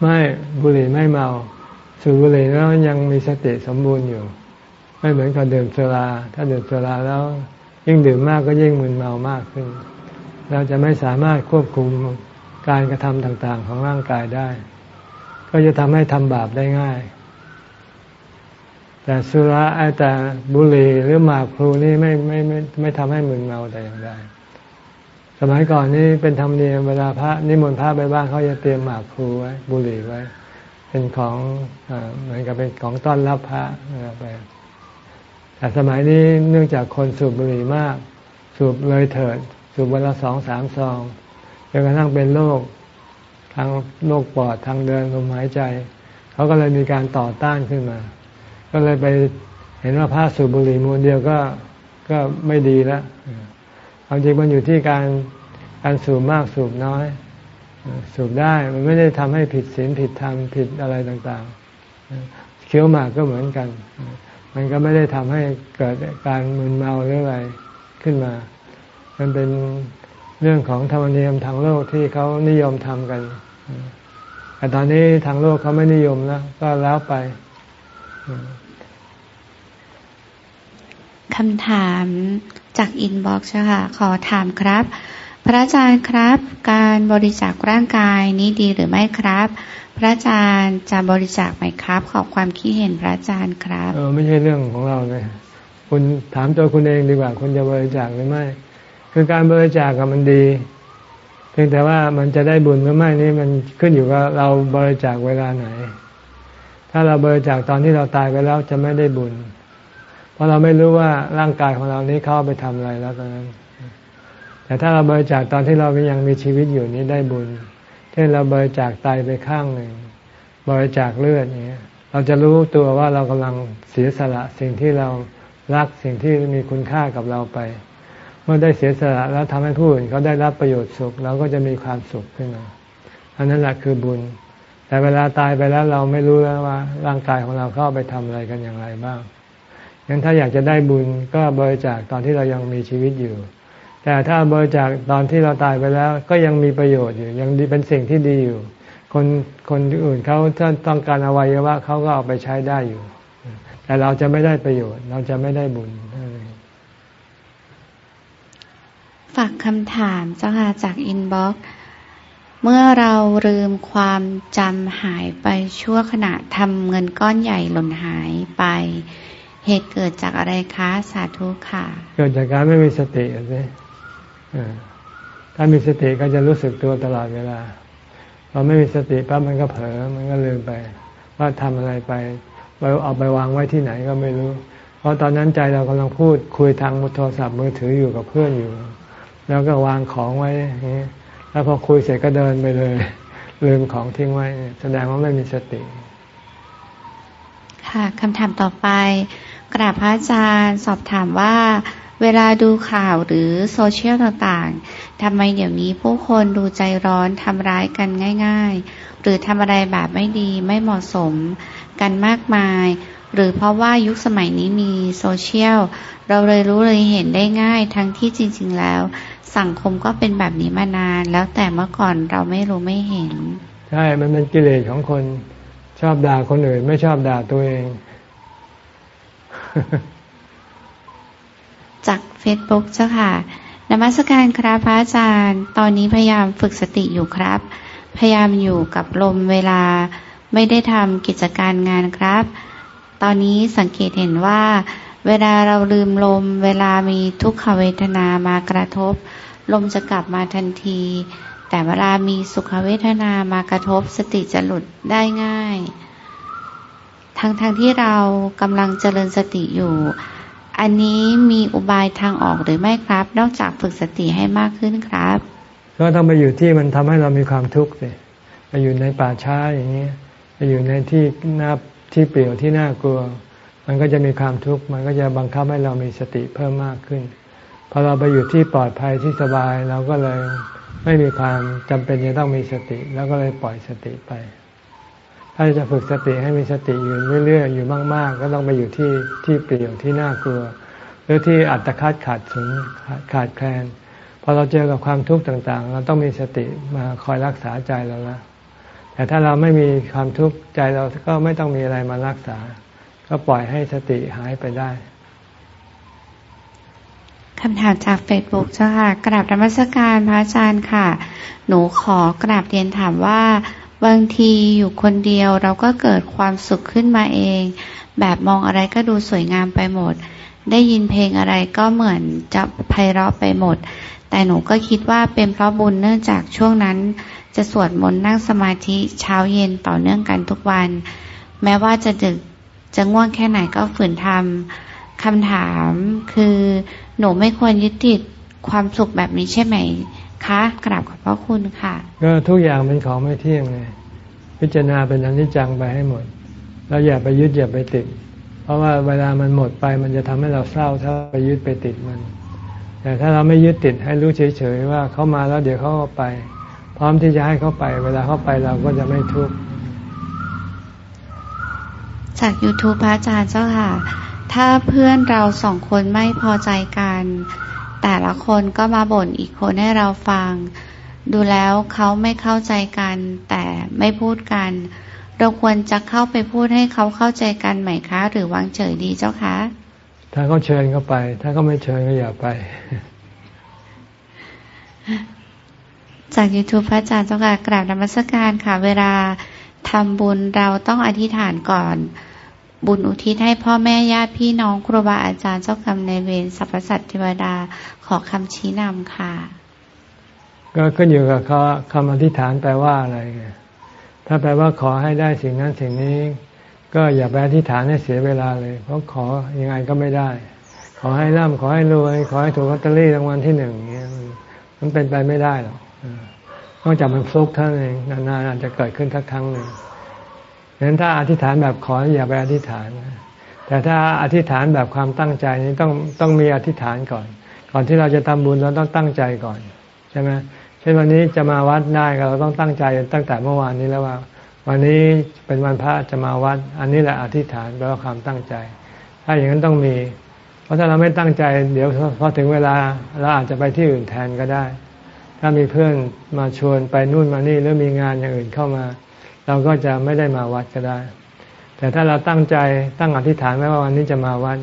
ไม่บุหรี่ไม่เมา สูบบุหรี่แล้วยังมีสติสมบูรณ์อยู่ ไม่เหมือนกับดื่มสุรา ถ้าดื่มสุราแล้วยิ่งดื่มมากก็ยิ่งมึนเมามากขึ้น เราจะไม่สามารถควบคุมการกระทำต่างๆ ของร่างกายได้ ก็จะทำให้ทำบาปได้ง่าย แต่สุราไอแต่บุหรี่หรือหมากพลูนี่ไม่ไม่ไม่ไม่ทำให้มึนเมาแต่อย่างใดสมัยก่อนนี่เป็นธรรมเนียมเวลาพระนิมนต์พระไปบ้านเขาจะเตรียมหมากพลูไว้บุหรี่ไว้ เป็นของเหมือนกับเป็นของต้อนรับพระไป แต่สมัยนี้เนื่องจากคนสูบบุหรี่มาก สูบเลยเถิด สูบวันละสองสามซองจนกระทั่งเป็นโรคทางโรคปอดทางเดินลมหายใจ เขาก็เลยมีการต่อต้านขึ้นมา ก็เลยไปเห็นว่าพระสูบบุหรี่มวนเดียวก็ก็ไม่ดีแล้วความจริงมันอยู่ที่การการสูบมากสูบน้อย สูบได้มันไม่ได้ทำให้ผิดศีลผิดธรรมผิดอะไรต่างๆเคี้ยวหมากก็เหมือนกัน มันก็ไม่ได้ทำให้เกิดการมึนเมาหรืออะไรขึ้นมา มันเป็นเรื่องของธรรมเนียมทางโลกที่เขานิยมทำกัน แต่ตอนนี้ทางโลกเขาไม่นิยมแล้วก็แล้วไปคำถามจากอินบ็อกซ์ค่ะ ขอถามครับ พระอาจารย์ครับ การบริจาคร่างกายนี้ดีหรือไม่ครับ พระอาจารย์จะบริจาคไหมครับ ขอความคิดเห็นพระอาจารย์ครับเออไม่ใช่เรื่องของเราเลยคุณถามตัวคุณเองดีกว่าคุณจะบริจาคหรือไม่ คือการบริจาคกับมันดี เพียงแต่ว่ามันจะได้บุญหรือไม่นี่มันขึ้นอยู่กับเราบริจาคเวลาไหน ถ้าเราบริจาคตอนที่เราตายไปแล้วจะไม่ได้บุญ เพราะเราไม่รู้ว่าร่างกายของเรานี้เข้าไปทำอะไรแล้วตอนนั้น แต่ถ้าเราบริจาคตอนที่เรายังมีชีวิตอยู่นี้ได้บุญ เช่นเราบริจาคไตไปข้างหนึ่ง บริจาคเลือดอย่างเงี้ย เราจะรู้ตัวว่าเรากำลังเสียสละสิ่งที่เรารักสิ่งที่มีคุณค่ากับเราไป เมื่อได้เสียสละแล้วทำให้ผู้อื่นเขาได้รับประโยชน์สุขเราก็จะมีความสุขขึ้นมาอันนั้นแหละคือบุญ แต่เวลาตายไปแล้วเราไม่รู้แล้วว่า ร่างกายของเราเข้าไปทำอะไรกันอย่างไรบ้างงั้นถ้าอยากจะได้บุญก็บริจาคตอนที่เรายังมีชีวิตอยู่ แต่ถ้าบริจาคตอนที่เราตายไปแล้ว ก็ยังมีประโยชน์อยู่ ยังดีเป็นสิ่งที่ดีอยู่ คนคนอื่นเขาถ้าต้องการอวัยวะเขาก็เอาไปใช้ได้อยู่ แต่เราจะไม่ได้ประโยชน์ เราจะไม่ได้บุญฝากคำถามเจ้าค่ะจาก inbox เมื่อเราลืมความจำหายไปชั่วขณะทำเงินก้อนใหญ่หล่นหายไป เหตุเกิดจากอะไรคะ สาธุค่ะ เกิดจากการไม่มีสติสิ ถ้ามีสติก็จะรู้สึกตัวตลอดเวลาพอไม่มีสติปั๊บมันก็เผลอมันก็ลืมไป ว่าทำอะไรไปไปเอาไปวางไว้ที่ไหนก็ไม่รู้ เพราะตอนนั้นใจเรากำลังพูดคุยทางโทรศัพท์มือถืออยู่กับเพื่อนอยู่ แล้วก็วางของไว้แล้วพอคุยเสร็จก็เดินไปเลย ลืมของทิ้งไว้ แสดงว่าไม่มีสติ ค่ะคำถามต่อไปกราบพระอาจารย์สอบถามว่า เวลาดูข่าวหรือโซเชียลต่างๆ ทำไมเดี๋ยวนี้ผู้คนดูใจร้อนทำร้ายกันง่ายๆ หรือทำอะไรแบบไม่ดีไม่เหมาะสมกันมากมาย หรือเพราะว่ายุคสมัยนี้มีโซเชียล เราเลยรู้เลยเห็นได้ง่ายทั้งที่จริง ๆ แล้ว สังคมก็เป็นแบบนี้มานาน แล้วแต่เมื่อก่อนเราไม่รู้ไม่เห็น ใช่ มันเป็นกิเลสของคนชอบด่าคนอื่น ไม่ชอบด่าตัวเอง จากเฟซบุ๊กเจ้าค่ะนมัสการครับพระอาจารย์ ตอนนี้พยายามฝึกสติอยู่ครับ พยายามอยู่กับลมเวลา ไม่ได้ทำกิจการงานครับ ตอนนี้สังเกตเห็นว่า เวลาเราลืมลม เวลามีทุกขเวทนามากระทบ ลมจะกลับมาทันที แต่เวลามีสุขเวทนามากระทบ สติจะหลุดได้ง่าย ทั้งทางที่เรากำลังเจริญสติอยู่ อันนี้มีอุบายทางออกหรือไม่ครับ นอกจากฝึกสติให้มากขึ้นครับ ก็ต้องไปอยู่ที่มันทำให้เรามีความทุกข์สิไปอยู่ในป่าช้าอย่างนี้ไปอยู่ในที่น่าที่เปลี่ยวที่น่ากลัว มันก็จะมีความทุกข์มันก็จะบังคับให้เรามีสติเพิ่มมากขึ้นพอเราไปอยู่ที่ปลอดภัยที่สบายเราก็เลยไม่มีความจำเป็นจะต้องมีสติ แล้วก็เลยปล่อยสติไป ถ้าจะฝึกสติให้มีสติอยู่เรื่อยๆอยู่มาก ๆ ก็ต้องไปอยู่ที่ที่เปลี่ยวที่น่ากลัว หรือที่อัตคัดขาดสูงขาดแคลนพอเราเจอกับความทุกข์ต่าง ๆ เราต้องมีสติมาคอยรักษาใจเราล้วแต่ถ้าเราไม่มีความทุกข์ใจเราก็ไม่ต้องมีอะไรมารักษา ก็ปล่อยให้สติหายไปได้คำถามจากเฟซบุ๊กเจ้าค่ะกราบธรรมสการพระอาจารย์ค่ะ หนูขอกราบเรียนถามว่า บางทีอยู่คนเดียวเราก็เกิดความสุขขึ้นมาเอง แบบมองอะไรก็ดูสวยงามไปหมด ได้ยินเพลงอะไรก็เหมือนจะไพเราะไปหมด แต่หนูก็คิดว่าเป็นเพราะบุญเนื่องจากช่วงนั้นจะสวดมนต์นั่งสมาธิเช้าเย็นต่อเนื่องกันทุกวัน แม้ว่าจะดึกจะง่วงแค่ไหนก็ฝืนทำคำถามคือหนูไม่ควรยึดติดความสุขแบบนี้ใช่ไหม คะกราบขอบพระคุณค่ะ ก็ทุกอย่างเป็นของไม่เที่ยงไงพิจารณาเป็นอนิจจังไปให้หมดเราอย่าไปยึดอย่าไปติด เพราะว่าเวลามันหมดไปมันจะทำให้เราเศร้าถ้าไปยึดไปติดมัน แต่ถ้าเราไม่ยึดติดให้รู้เฉยๆว่าเขามาแล้วเดี๋ยวเขาก็ไป พร้อมที่จะให้เขาไป เวลาเขาไปเราก็จะไม่ทุกข์จาก YouTube พระอาจารย์เจ้าค่ะ ถ้าเพื่อนเราสองคนไม่พอใจกัน แต่ละคนก็มาบ่นอีกคนให้เราฟัง ดูแล้วเขาไม่เข้าใจกัน แต่ไม่พูดกัน เราควรจะเข้าไปพูดให้เขาเข้าใจกันไหมคะ หรือวางเฉยดีเจ้าคะ ถ้าเขาเชิญเขาไป ถ้าเขาไม่เชิญก็อย่าไป จาก YouTube พระอาจารย์เจ้าค่ะกราบนมัสการค่ะ เวลาทำบุญเราต้องอธิษฐานก่อน บุญอุทิศให้พ่อแม่ญาติพี่น้องครูบาอาจารย์เจ้ากรรมในเวรสรรพสัตว์เทวดาขอคำชี้นำค่ะ ก็ขึ้นอยู่กับเขาคำอธิษฐานแปลว่าอะไร ถ้าแปลว่าขอให้ได้สิ่งนั้นสิ่งนี้ ก็อย่าไปอธิษฐานให้เสียเวลาเลย เพราะขออยังไงก็ไม่ได้ ขอให้ร่ำขอให้รวยขอให้ถูกลอตเตอรี่รางวัลที่หนึ่งเงี้ยมันเป็นไปไม่ได้หรอกนอกจากมันฟลุกเท่านั้นเองนานๆอาจจะเกิดขึ้นสักครั้งหนึ่ง ดังนั้นถ้าอธิษฐานแบบขออย่าไปอธิษฐาน แต่ถ้าอธิษฐานแบบความตั้งใจนี้ต้องต้องมีอธิษฐานก่อน ก่อนที่เราจะทำบุญเราต้องตั้งใจก่อนใช่ไหมเช่นวันนี้จะมาวัดได้เราต้องตั้งใจตั้งแต่เมื่อวานนี้แล้วว่า วันนี้เป็นวันพระจะมาวัด อันนี้แหละอธิษฐานแปลว่าความตั้งใจ ถ้าอย่างนั้นต้องมี เพราะถ้าเราไม่ตั้งใจ เดี๋ยวพอถึงเวลาเราอาจจะไปที่อื่นแทนก็ได้ ถ้ามีเพื่อนมาชวนไปนู่นมานี่หรือมีงานอย่างอื่นเข้ามา เราก็จะไม่ได้มาวัดก็ได้ แต่ถ้าเราตั้งใจตั้งอธิษฐานไว้ว่าวันนี้จะมาวัด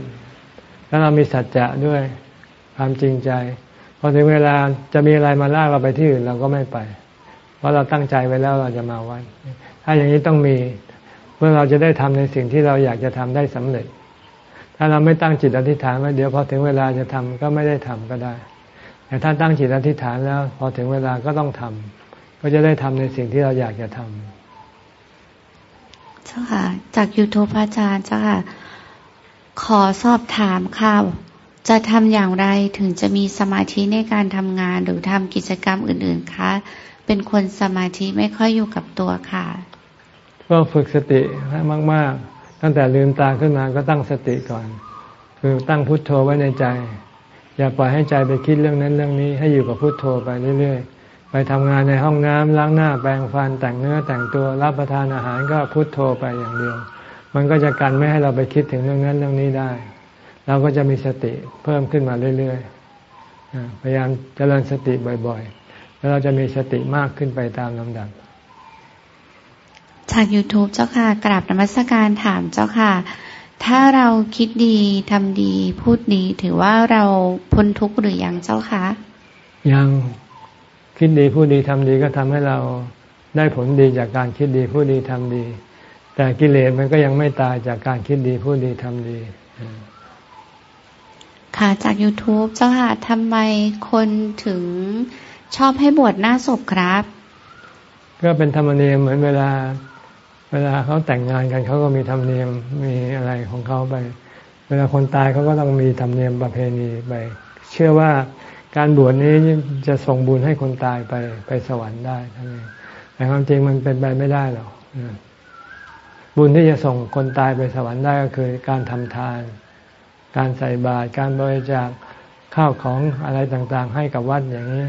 แล้วเรามีสัจจะด้วยความจริงใจพอถึงเวลาจะมีอะไรมาลากเราไปที่อื่นเราก็ไม่ไป เพราะเราตั้งใจไว้แล้วเราจะมาวัด ถ้าอย่างนี้ต้องมีเพื่อเราจะได้ทำในสิ่งที่เราอยากจะทำได้สำเร็จ ถ้าเราไม่ตั้งจิตอธิษฐานไว้เดี๋ยวพอถึงเวลาจะทำก็ไม่ได้ทำก็ได้ แต่ถ้าตั้งจิตอธิษฐานแล้ว พอถึงเวลาก็ต้องทำก็จะได้ทำในสิ่งที่เราอยากจะทำ เจ้าค่ะ จากยูทูปอาจารย์เจ้าค่ะ ขอสอบถามค่ะจะทำอย่างไรถึงจะมีสมาธิในการทำงานหรือทำกิจกรรมอื่น ๆ คะ เป็นคนสมาธิไม่ค่อยอยู่กับตัวค่ะ ก็ฝึกสติให้มาก ๆ ตั้งแต่ลืมตาขึ้นมาก็ตั้งสติก่อน คือตั้งพุทโธไว้ในใจ อย่าปล่อยให้ใจไปคิดเรื่องนั้นเรื่องนี้ ให้อยู่กับพุทโธไปเรื่อย ๆ ไปทำงานในห้องน้ำล้างหน้าแปรงฟันแต่งเนื้อแต่งตัวรับประทานอาหารก็พุทโธไปอย่างเดียว มันก็จะกันไม่ให้เราไปคิดถึงเรื่องนั้นเรื่องนี้ได้ เราก็จะมีสติเพิ่มขึ้นมาเรื่อยๆพยายามเจริญสติบ่อยๆ แล้วเราจะมีสติมากขึ้นไปตามลำดับจาก YouTube เจ้าค่ะกราบนมัสการถามเจ้าค่ะ ถ้าเราคิดดีทำดีพูดดี ถือว่าเราพ้นทุกข์หรือยังเจ้าคะยัง คิดดีพูดดีทำดีก็ทำให้เราได้ผลดีจากการคิดดีพูดดีทำดี แต่กิเลสมันก็ยังไม่ตายจากการคิดดีพูดดีทำดี ค่ะจาก YouTube เจ้าค่ะทำไมคนถึงชอบให้บวชหน้าศพครับ ก็เป็นธรรมเนียมเหมือนเวลา เวลาเขาแต่งงานกันเขาก็มีธรรมเนียมมีอะไรของเขาไป เวลาคนตายเขาก็ต้องมีธรรมเนียมประเพณีไป เชื่อว่า การบวชนี้จะส่งบุญให้คนตายไปไปสวรรค์ได้ทั้งนี้แต่ความจริงมันเป็นไปไม่ได้หรอกบุญที่จะส่งคนตายไปสวรรค์ได้ก็คือ การทำทาน การใส่บาตรการบริจาคข้าวของอะไรต่างๆ ให้กับวัดอย่างนี้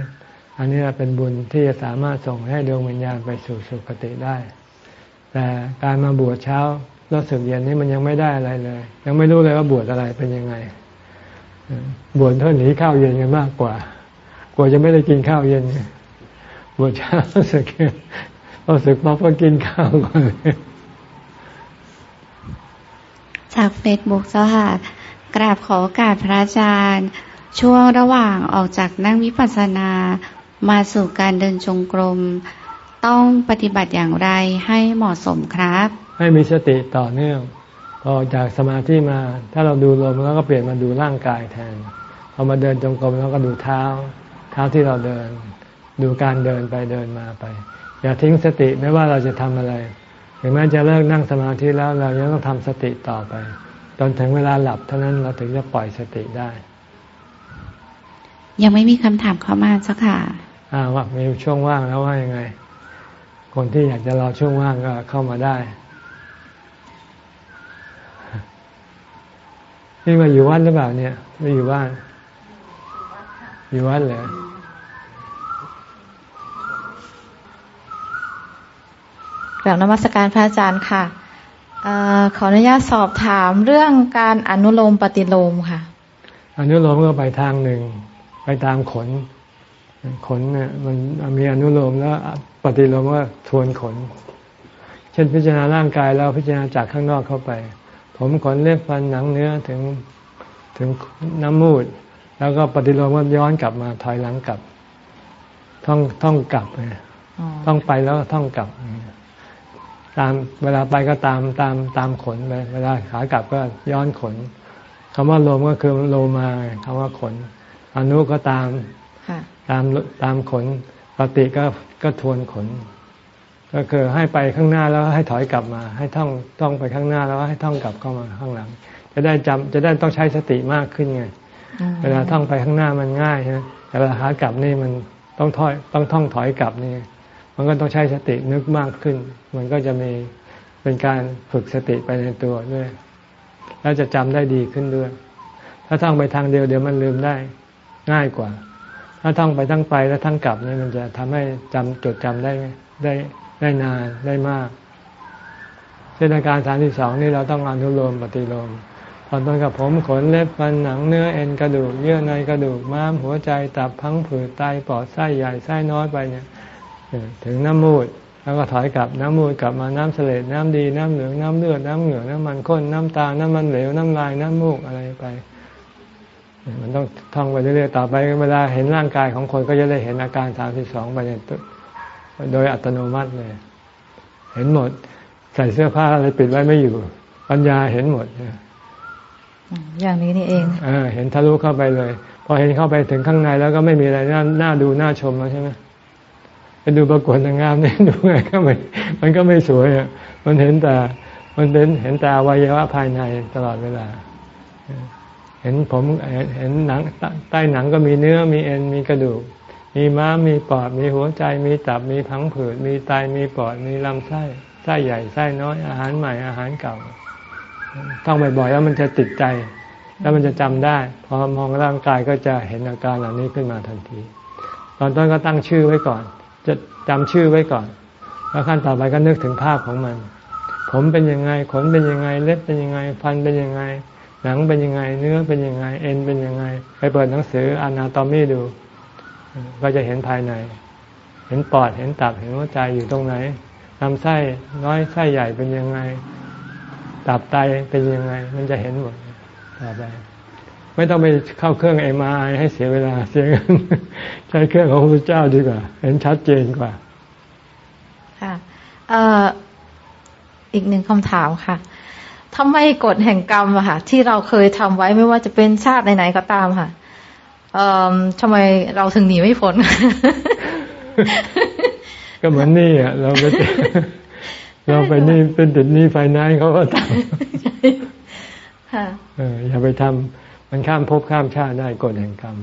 อันนี้เป็นบุญที่จะสามารถส่งให้ดวงวิญญาณไปสู่สุคติได้ แต่การมาบวชเช้าแล้วสึกเย็นนี้มันยังไม่ได้อะไรเลย ยังไม่รู้เลยว่าบวชอะไรเป็นยังไง บวชเท่าหนีข้าวเย็นกันมากกว่า กลัวจะไม่ได้กินข้าวเย็นบวชเช้าสึกพอสึกปั๊บก็กินข้าวก่อนจากเฟซบุ๊กเจ้าค่ะกราบขอโอกาสพระอาจารย์ ช่วงระหว่างออกจากนั่งวิปัสสนามาสู่การเดินจงกรม ต้องปฏิบัติอย่างไรให้เหมาะสมครับ ให้มีสติต่อเนื่อง พอจากสมาธิมา ถ้าเราดูลมแล้วก็เปลี่ยนมาดูร่างกายแทนพอมาเดินจงกรมแล้วก็ดูเท้า เท้าที่เราเดิน ดูการเดินไปเดินมาไป อย่าทิ้งสติไม่ว่าเราจะทำอะไรถึงแม้จะเลิกนั่งสมาธิแล้วเรายังต้องทำสติต่อไปตอนถึงเวลาหลับเท่านั้นเราถึงจะปล่อยสติได้ ยังไม่มีคำถามเข้ามาเจ้าค่ะอ่าว่ามีช่วงว่างแล้วว่ายังไง คนที่อยากจะรอช่วงว่างก็เข้ามาได้ นี่มาอยู่วัดหรือเปล่าเนี่ยไม่อยู่บ้าน อยู่วัดเหรอแบบนมัสการพระอาจารย์ค่ะอขออนุญาตสอบถามเรื่องการอนุโลมปฏิโลมค่ะ อนุโลมก็ไปทางหนึ่ง ไปตามขนไปขนเนี่ยมันมีอนุโลมแล้วปฏิโลมว่าทวนขน เช่นพิจารณาร่างกายเราพิจารณาจากข้างนอกเข้าไป ผมขนเล็บฟันหนังเนื้อถึงถึงน้ำมูด แล้วก็ปฏิโลมว่าย้อนกลับมาถอยหลังกลับ ท่องท่องกลับท่องไปแล้วท่องกลับ ตามเวลาไปก็ตามตามตามขนไปเวลาขากลับก็ย้อนขนคำว่าลมก็คือโลมาคำว่าขนอนุก็ตามตามตามขนปฏิก็ก็ทวนขน ก็คือให้ไปข้างหน้าแล้วให้ถอยกลับมา ให้ท่องท่องไปข้างหน้าแล้วให้ท่องกลับเข้ามาข้างหลัง จะได้จำจะได้ต้องใช้สติมากขึ้นไงเวลาท่องไปข้างหน้ามันง่ายใช่ไหมแต่เวลาหากลับนี่มันต้องถอยต้องท่องถอยกลับนี่มันก็ต้องใช้สตินึกมากขึ้น มันก็จะมีเป็นการฝึกสติไปในตัวด้วย แล้วจะจำได้ดีขึ้นด้วย ถ้าท่องไปทางเดียวเดี๋ยวมันลืมได้ง่ายกว่า ถ้าท่องไปทั้งไปแล้วทั้งกลับนี่มันจะทำให้จำจดจำได้ได้ ได้นานได้มากเช่นอาการฐานที่สองนี่เราต้องอนุโลมปฏิโลมตอนต้นกับผมขนเล็บฟันหนังเนื้อเอ็นกระดูกเยื่อในกระดูกม้ามหัวใจตับพังผืดไตปอดไส้ใหญ่ไส้น้อยไปเนี่ยถึงน้ำมูดแล้วก็ถอยกลับน้ำมูดกลับมาน้ำเสลดน้ำดีน้ำเหลืองน้ำเลือดน้ำเหงื่อน้ำมันข้นน้ำตา น้ำมันเหลวน้ำลายน้ำมูกอะไรไป มันต้องท่องไปเรื่อยๆต่อไปเวลาเห็นร่างกายของคนก็จะได้เห็นอาการสามสิบสองไป โดยอัตโนมัติเลย เห็นหมด ใส่เสื้อผ้าอะไรปิดไว้ไม่อยู่ ปัญญาเห็นหมดอย่างนี้นี่เองเออเห็นทะลุเข้าไปเลย พอเห็นเข้าไปถึงข้างในแล้วก็ไม่มีอะไรน่าน่าดูน่าชมแล้วใช่ไหมไปดูประกวดนางงามเนี่ยดูไงก็ไม่มันก็ไม่สวยอะมันเห็นแต่มันเป็นเห็นแต่อวัยวะภายในตลอดเวลา เห็นผมเห็นหนังใต้หนังก็มีเนื้อมีเอ็นมีกระดูก มีม้ามีปอดมีหัวใจมีตับมีพังผืด มีไตมีปอดมีลำไส้ไส้ใหญ่ไส้น้อยอาหารใหม่อาหารเก่าท่องบ่อยๆแล้วมันจะติดใจ แล้วมันจะจำได้พอมองร่างกายก็จะเห็นอาการเหล่านี้ขึ้นมาทันที ตอนต้นก็ตั้งชื่อไว้ก่อน จะจำชื่อไว้ก่อน แล้วขั้นต่อไปก็นึกถึงภาพของมัน ผมเป็นยังไงขนเป็นยังไง เล็บเป็นยังไงฟันเป็นยังไง หนังเป็นยังไง เนื้อเป็นยังไง เอ็นเป็นยังไงไปเปิดหนังสืออนาโตมีดู ก็จะเห็นภายใน เห็นปอดเห็นตับเห็นหัวใจอยู่ตรงไหนลำไส้น้อยไส้ใหญ่เป็นยังไง ตับไตเป็นยังไง มันจะเห็นหมดต่อไปไม่ต้องไปเข้าเครื่องเอ็มไอให้เสียเวลาเสียเงินใช้เครื่องของพระเจ้าดีกว่า เห็นชัดเจนกว่า ค่ะอีกหนึ่งคำถามค่ะทำไมกฎแห่งกรรมอะค่ะ ที่เราเคยทำไว้ไม่ว่าจะเป็นชาติไหนๆก็ตามค่ะ เอ่อทำไมเราถึงหนีไม่พ้นก็เหมือนนี่อะ เราก็เราไปนี่เป็นติดนี่ไฟนานเขาก็ทำเอออย่าไปทำมันข้ามภพข้ามชาติได้กฎแห่งกรรม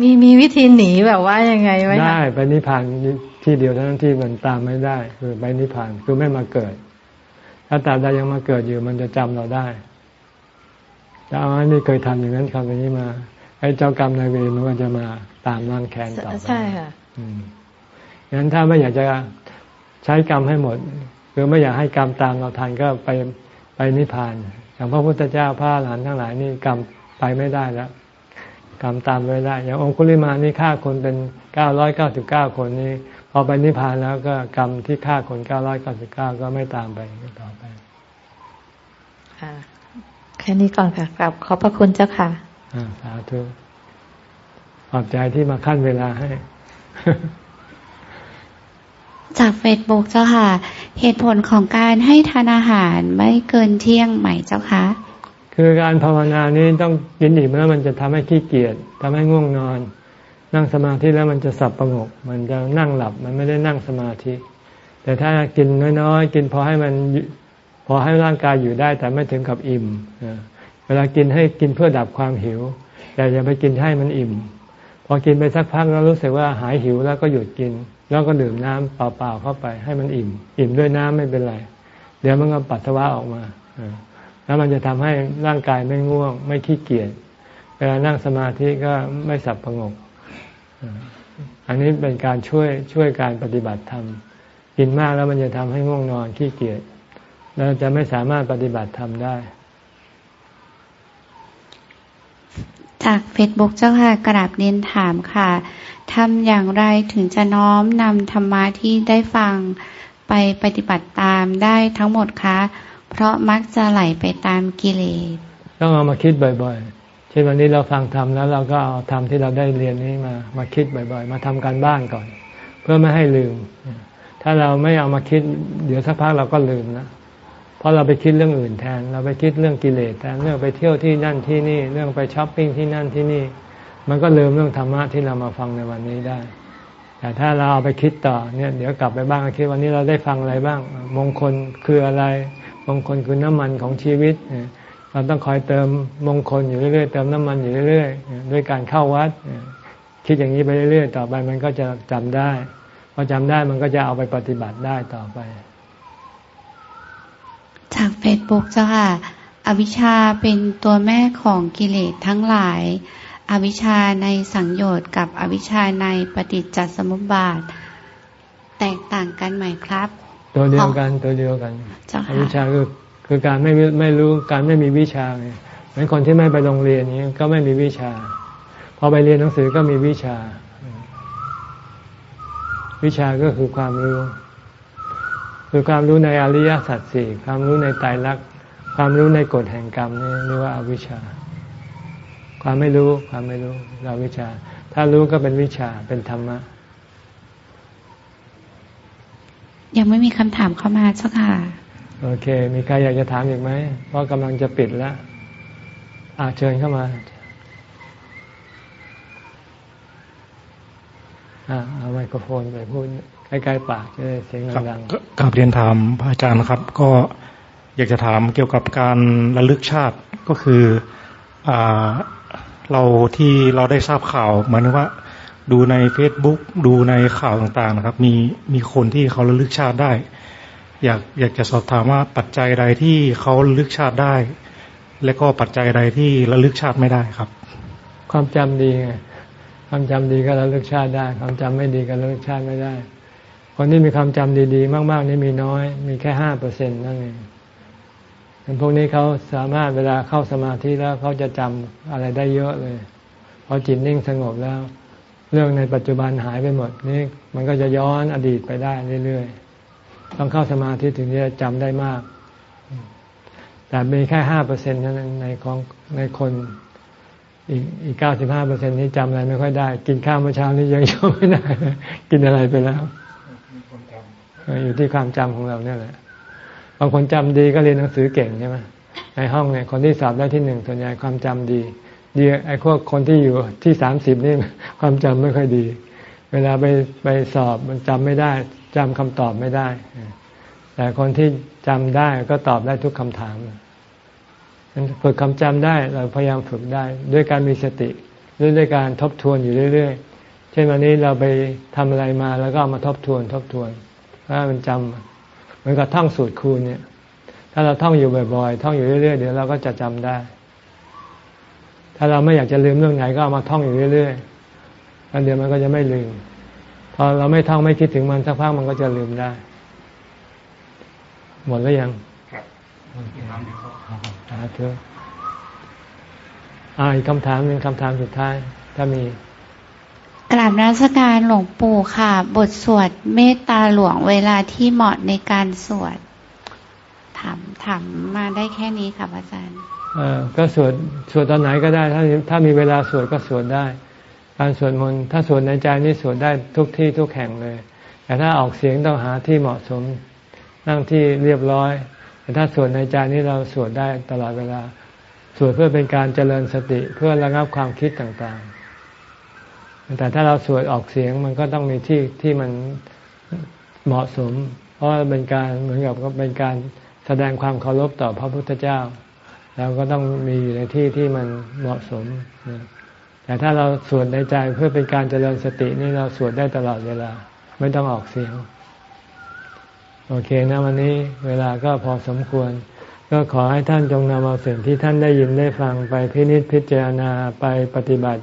มีมีวิธีหนีแบบว่ายังไงไหมได้ไปนิพพานที่เดียวเท่านั้นที่มันตามไม่ได้ คือไปนิพพานคือไม่มาเกิด ถ้าตามใดยังมาเกิดอยู่มันจะจำเราได้ แต่เอาอันนี้เคยทำอย่างนั้นคำนี้มาไอ้เจ้ากรรมนายเวรมันก็จะมาตามร่างแค้นต่อไปใช่ค่ะงั้นถ้าไม่อยากจะใช้กรรมให้หมดคือไม่อยากให้กรรมตามเราทันก็ไปไปนิพพานอย่างพระพุทธเจ้าพระหลานทั้งหลายนี่กรรมไปไม่ได้แล้วกรรมตามไม่ได้ อย่างองคุลิมานี่ฆ่าคนเป็นเก้าร้อยเก้าสิบเก้าคนนี่พอไปนิพพานแล้วก็กรรมที่ฆ่าคนเก้าร้อยเก้าสิบเก้าก็ไม่ตามไปต่อไปค่ะ แค่นี้ก่อนค่ะกลับขอบพระคุณเจ้าค่ะอ่าสาธุขอบใจที่มาขั้นเวลาให้ จากเฟซบุ๊กเจ้าค่ะ เหตุผลของการให้ทานอาหารไม่เกินเที่ยงไหมเจ้าคะคือการภาวนานี้ต้องกินอิ่มแล้วมันจะทำให้ขี้เกียจทำให้ง่วงนอน นั่งสมาธิแล้วมันจะสับประงก มันจะนั่งหลับ มันไม่ได้นั่งสมาธิ แต่ถ้ากินน้อยๆ กินพอให้มัน พอให้ร่างกายอยู่ได้แต่ไม่ถึงกับอิ่มเวลากินให้กินเพื่อดับความหิว แต่อย่าไปกินให้มันอิ่ม พอกินไปสักพักแล้วรู้สึกว่าหายหิวแล้วก็หยุดกิน แล้วก็ดื่มน้ำเปล่าๆเข้าไป ให้มันอิ่ม อิ่มด้วยน้ำไม่เป็นไร เดี๋ยวมันก็ปัสสาวะออกมาแล้วมันจะทำให้ร่างกายไม่ง่วง ไม่ขี้เกียจเวลานั่งสมาธิก็ไม่สับประงกอันนี้เป็นการช่วยช่วยการปฏิบัติธรรมกินมากแล้วมันจะทำให้ง่วงนอนขี้เกียจ เราจะไม่สามารถปฏิบัติธรรมได้ จากเฟซบุ๊กเจ้าค่ะกราบเรียนถามค่ะทำอย่างไรถึงจะน้อมนำธรรมะที่ได้ฟังไปปฏิบัติตามได้ทั้งหมดคะ เพราะมักจะไหลไปตามกิเลส ต้องเอามาคิดบ่อยๆ เช่นวันนี้เราฟังธรรมแล้วเราก็เอาธรรมที่เราได้เรียนนี้มามาคิดบ่อยๆ มาทำการบ้านก่อน เพื่อไม่ให้ลืม ถ้าเราไม่เอามาคิด เดี๋ยวสักพักเราก็ลืมนะเพ ราะเราไปคิดเรื่องอื่นแทน เราไปคิดเรื่องกิเลสแทนเรื่องไปเที่ยวที่นั่นที่นี่ เรื่องไปช้อปปิ้งที่นั่นที่นี่ มันก็ลืมเรื่องธรรมะที่เรามาฟังในวันนี้ได้ แต่ถ้าเราเอาไปคิดต่อเนี่ยเดี๋ยวกลับไปบ้างคิดวันนี้เราได้ฟังอะไรบ้าง มงคลคืออะไรมงคลคือน้ำมันของชีวิตเราต้องคอยเติมมงคลอยู่เรื่อยๆเติมน้ำมันอยู่เรื่อยๆด้วยการเข้าวัด คิดอย่างนี้ไปเรื่อยๆ ต่อไปมันก็จะจำได้พอจำได้มันก็จะเอาไปปฏิบัติได้ต่อไป จากเฟซบุ๊กเจ้าค่ะ อวิชชาเป็นตัวแม่ของกิเลสทั้งหลาย อวิชชาในสังโยชน์กับอวิชชาในปฏิจจสมุปบาท แตกต่างกันไหมครับ ตัวเดียวกันตัวเดียวกัน อวิชชาคือคือการไม่ไม่รู้การไม่มีวิชาไงเหมือนคนที่ไม่ไปโรงเรียนนี้ก็ไม่มีวิชา พอไปเรียนหนังสือก็มีวิชา วิชาก็คือความรู้ คือความรู้ในอริยสัจสี่ความรู้ในตายรักความรู้ในกฎแห่งกรรมนี่เรียกว่าอาวิชชา ความไม่รู้ความไม่รู้เราวิชา ถ้ารู้ก็เป็นวิชาเป็นธรรมะ ยังไม่มีคำถามเข้ามาเจ้าค่ะ โอเค มีใครอยากจะถามอีกไหมเพราะกำลังจะปิดแล้วอาเชิญเข้ามาอ่าเอาไมโครโฟนไปพูด ใกล้ๆปากจะได้เสียงดังๆกลับเรียนถามพระอาจารย์นะครับ ก็อยากจะถามเกี่ยวกับการระลึกชาติก็คืออ่าเราที่เราได้ทราบข่าวเหมือนว่าดูในเฟซบุ๊กดูในข่าวต่างๆนะครับ มีมีคนที่เขาระลึกชาติได้ อยากอยากจะสอบถามว่าปัจจัยใดที่เขาระลึกชาติได้ และก็ปัจจัยใดที่ระลึกชาติไม่ได้ครับ ความจำดีไงความจำดีก็ระลึกชาติได้ ความจำไม่ดีก็ระลึกชาติไม่ได้ คนที่มีความจำดี ๆ มาก ๆ นี่มีน้อย มีแค่ห้าเปอร์เซ็นต์นั่นเองพวกนี้เขาสามารถเวลาเข้าสมาธิแล้วเขาจะจำอะไรได้เยอะเลยพอจิตนิ่งสงบแล้ว เรื่องในปัจจุบันหายไปหมด นี่มันก็จะย้อนอดีตไปได้เรื่อยๆต้องเข้าสมาธิถึงจะจำได้มาก แต่มีแค่ห้าเปอร์เซ็นต์นั้นในของในคนอีกอีกเก้าสิบห้าเปอร์เซ็นนี้จำอะไรไม่ค่อยได้ กินข้าวเมื่อเช้านี้ยังจำไม่ได้ กินอะไรไปแล้ว อยู่ที่ความจำของเราเนี่ยแหละ บางคนจำดีก็เรียนหนังสือเก่งใช่ไหมในห้องเนี่ยคนที่สอบได้ที่หนึ่งส่วนใหญ่ความจำดี ดีไอ้พวกคนที่อยู่ที่สามสิบนี่ความจำไม่ค่อยดี เวลาไปไปสอบมันจำไม่ได้จำคำตอบไม่ได้ แต่คนที่จำได้ก็ตอบได้ทุกคำถามฝึกคำจำได้เราพยายามฝึกได้ ด้วยการมีสติด้วยด้วยการทบทวนอยู่เรื่อยๆ เช่นวันนี้เราไปทำอะไรมาแล้วก็เอามาทบทวนทบทวน ว่ามันจำเหมือนกับท่องสูตรคูณเนี่ย ถ้าเราท่องอยู่บ่อยๆ ท่องอยู่เรื่อยๆ เดี๋ยวเราก็จะจำได้ ถ้าเราไม่อยากจะลืมเรื่องไหนก็เอามาท่องอยู่เรื่อยๆแล้วเดี๋ยวมันก็จะไม่ลืม พอเราไม่ท่องไม่คิดถึงมันสักพักมันก็จะลืมได้ หมดแล้วยังครับถามเถอะอ่าอีกคำถามหนึ่งคำถามสุดท้าย ถ้ามี กราบราชการหลวงปู่ค่ะ บทสวดเมตตาหลวงเวลาที่เหมาะในการสวด ถามถามมาได้แค่นี้ค่ะอาจารย์เออก็สวดสวดตอนไหนก็ได้ ถ้าถ้ามีเวลาสวดก็สวดได้ การสวดมนต์ถ้าสวดในใจนี่สวดได้ทุกที่ทุกแห่งเลย แต่ถ้าออกเสียงต้องหาที่เหมาะสมนั่งที่เรียบร้อย แต่ถ้าสวดในใจนี่เราสวดได้ตลอดเวลาสวดเพื่อเป็นการเจริญสติเพื่อระงับความคิดต่างๆ แต่ถ้าเราสวดออกเสียงมันก็ต้องมีที่ที่มันเหมาะสม เพราะเป็นการเหมือนกับเป็นการแสดงความเคารพต่อพระพุทธเจ้าเราก็ต้องมีอยู่ในที่ที่มันเหมาะสม แต่ถ้าเราสวดในใจเพื่อเป็นการเจริญสตินี่เราสวดได้ตลอดเวลา ไม่ต้องออกเสียง โอเคนะวันนี้เวลาก็พอสมควร ก็ขอให้ท่านจงนำเอาสิ่งที่ท่านได้ยินได้ฟังไปพินิจพิจารณาไปปฏิบัติ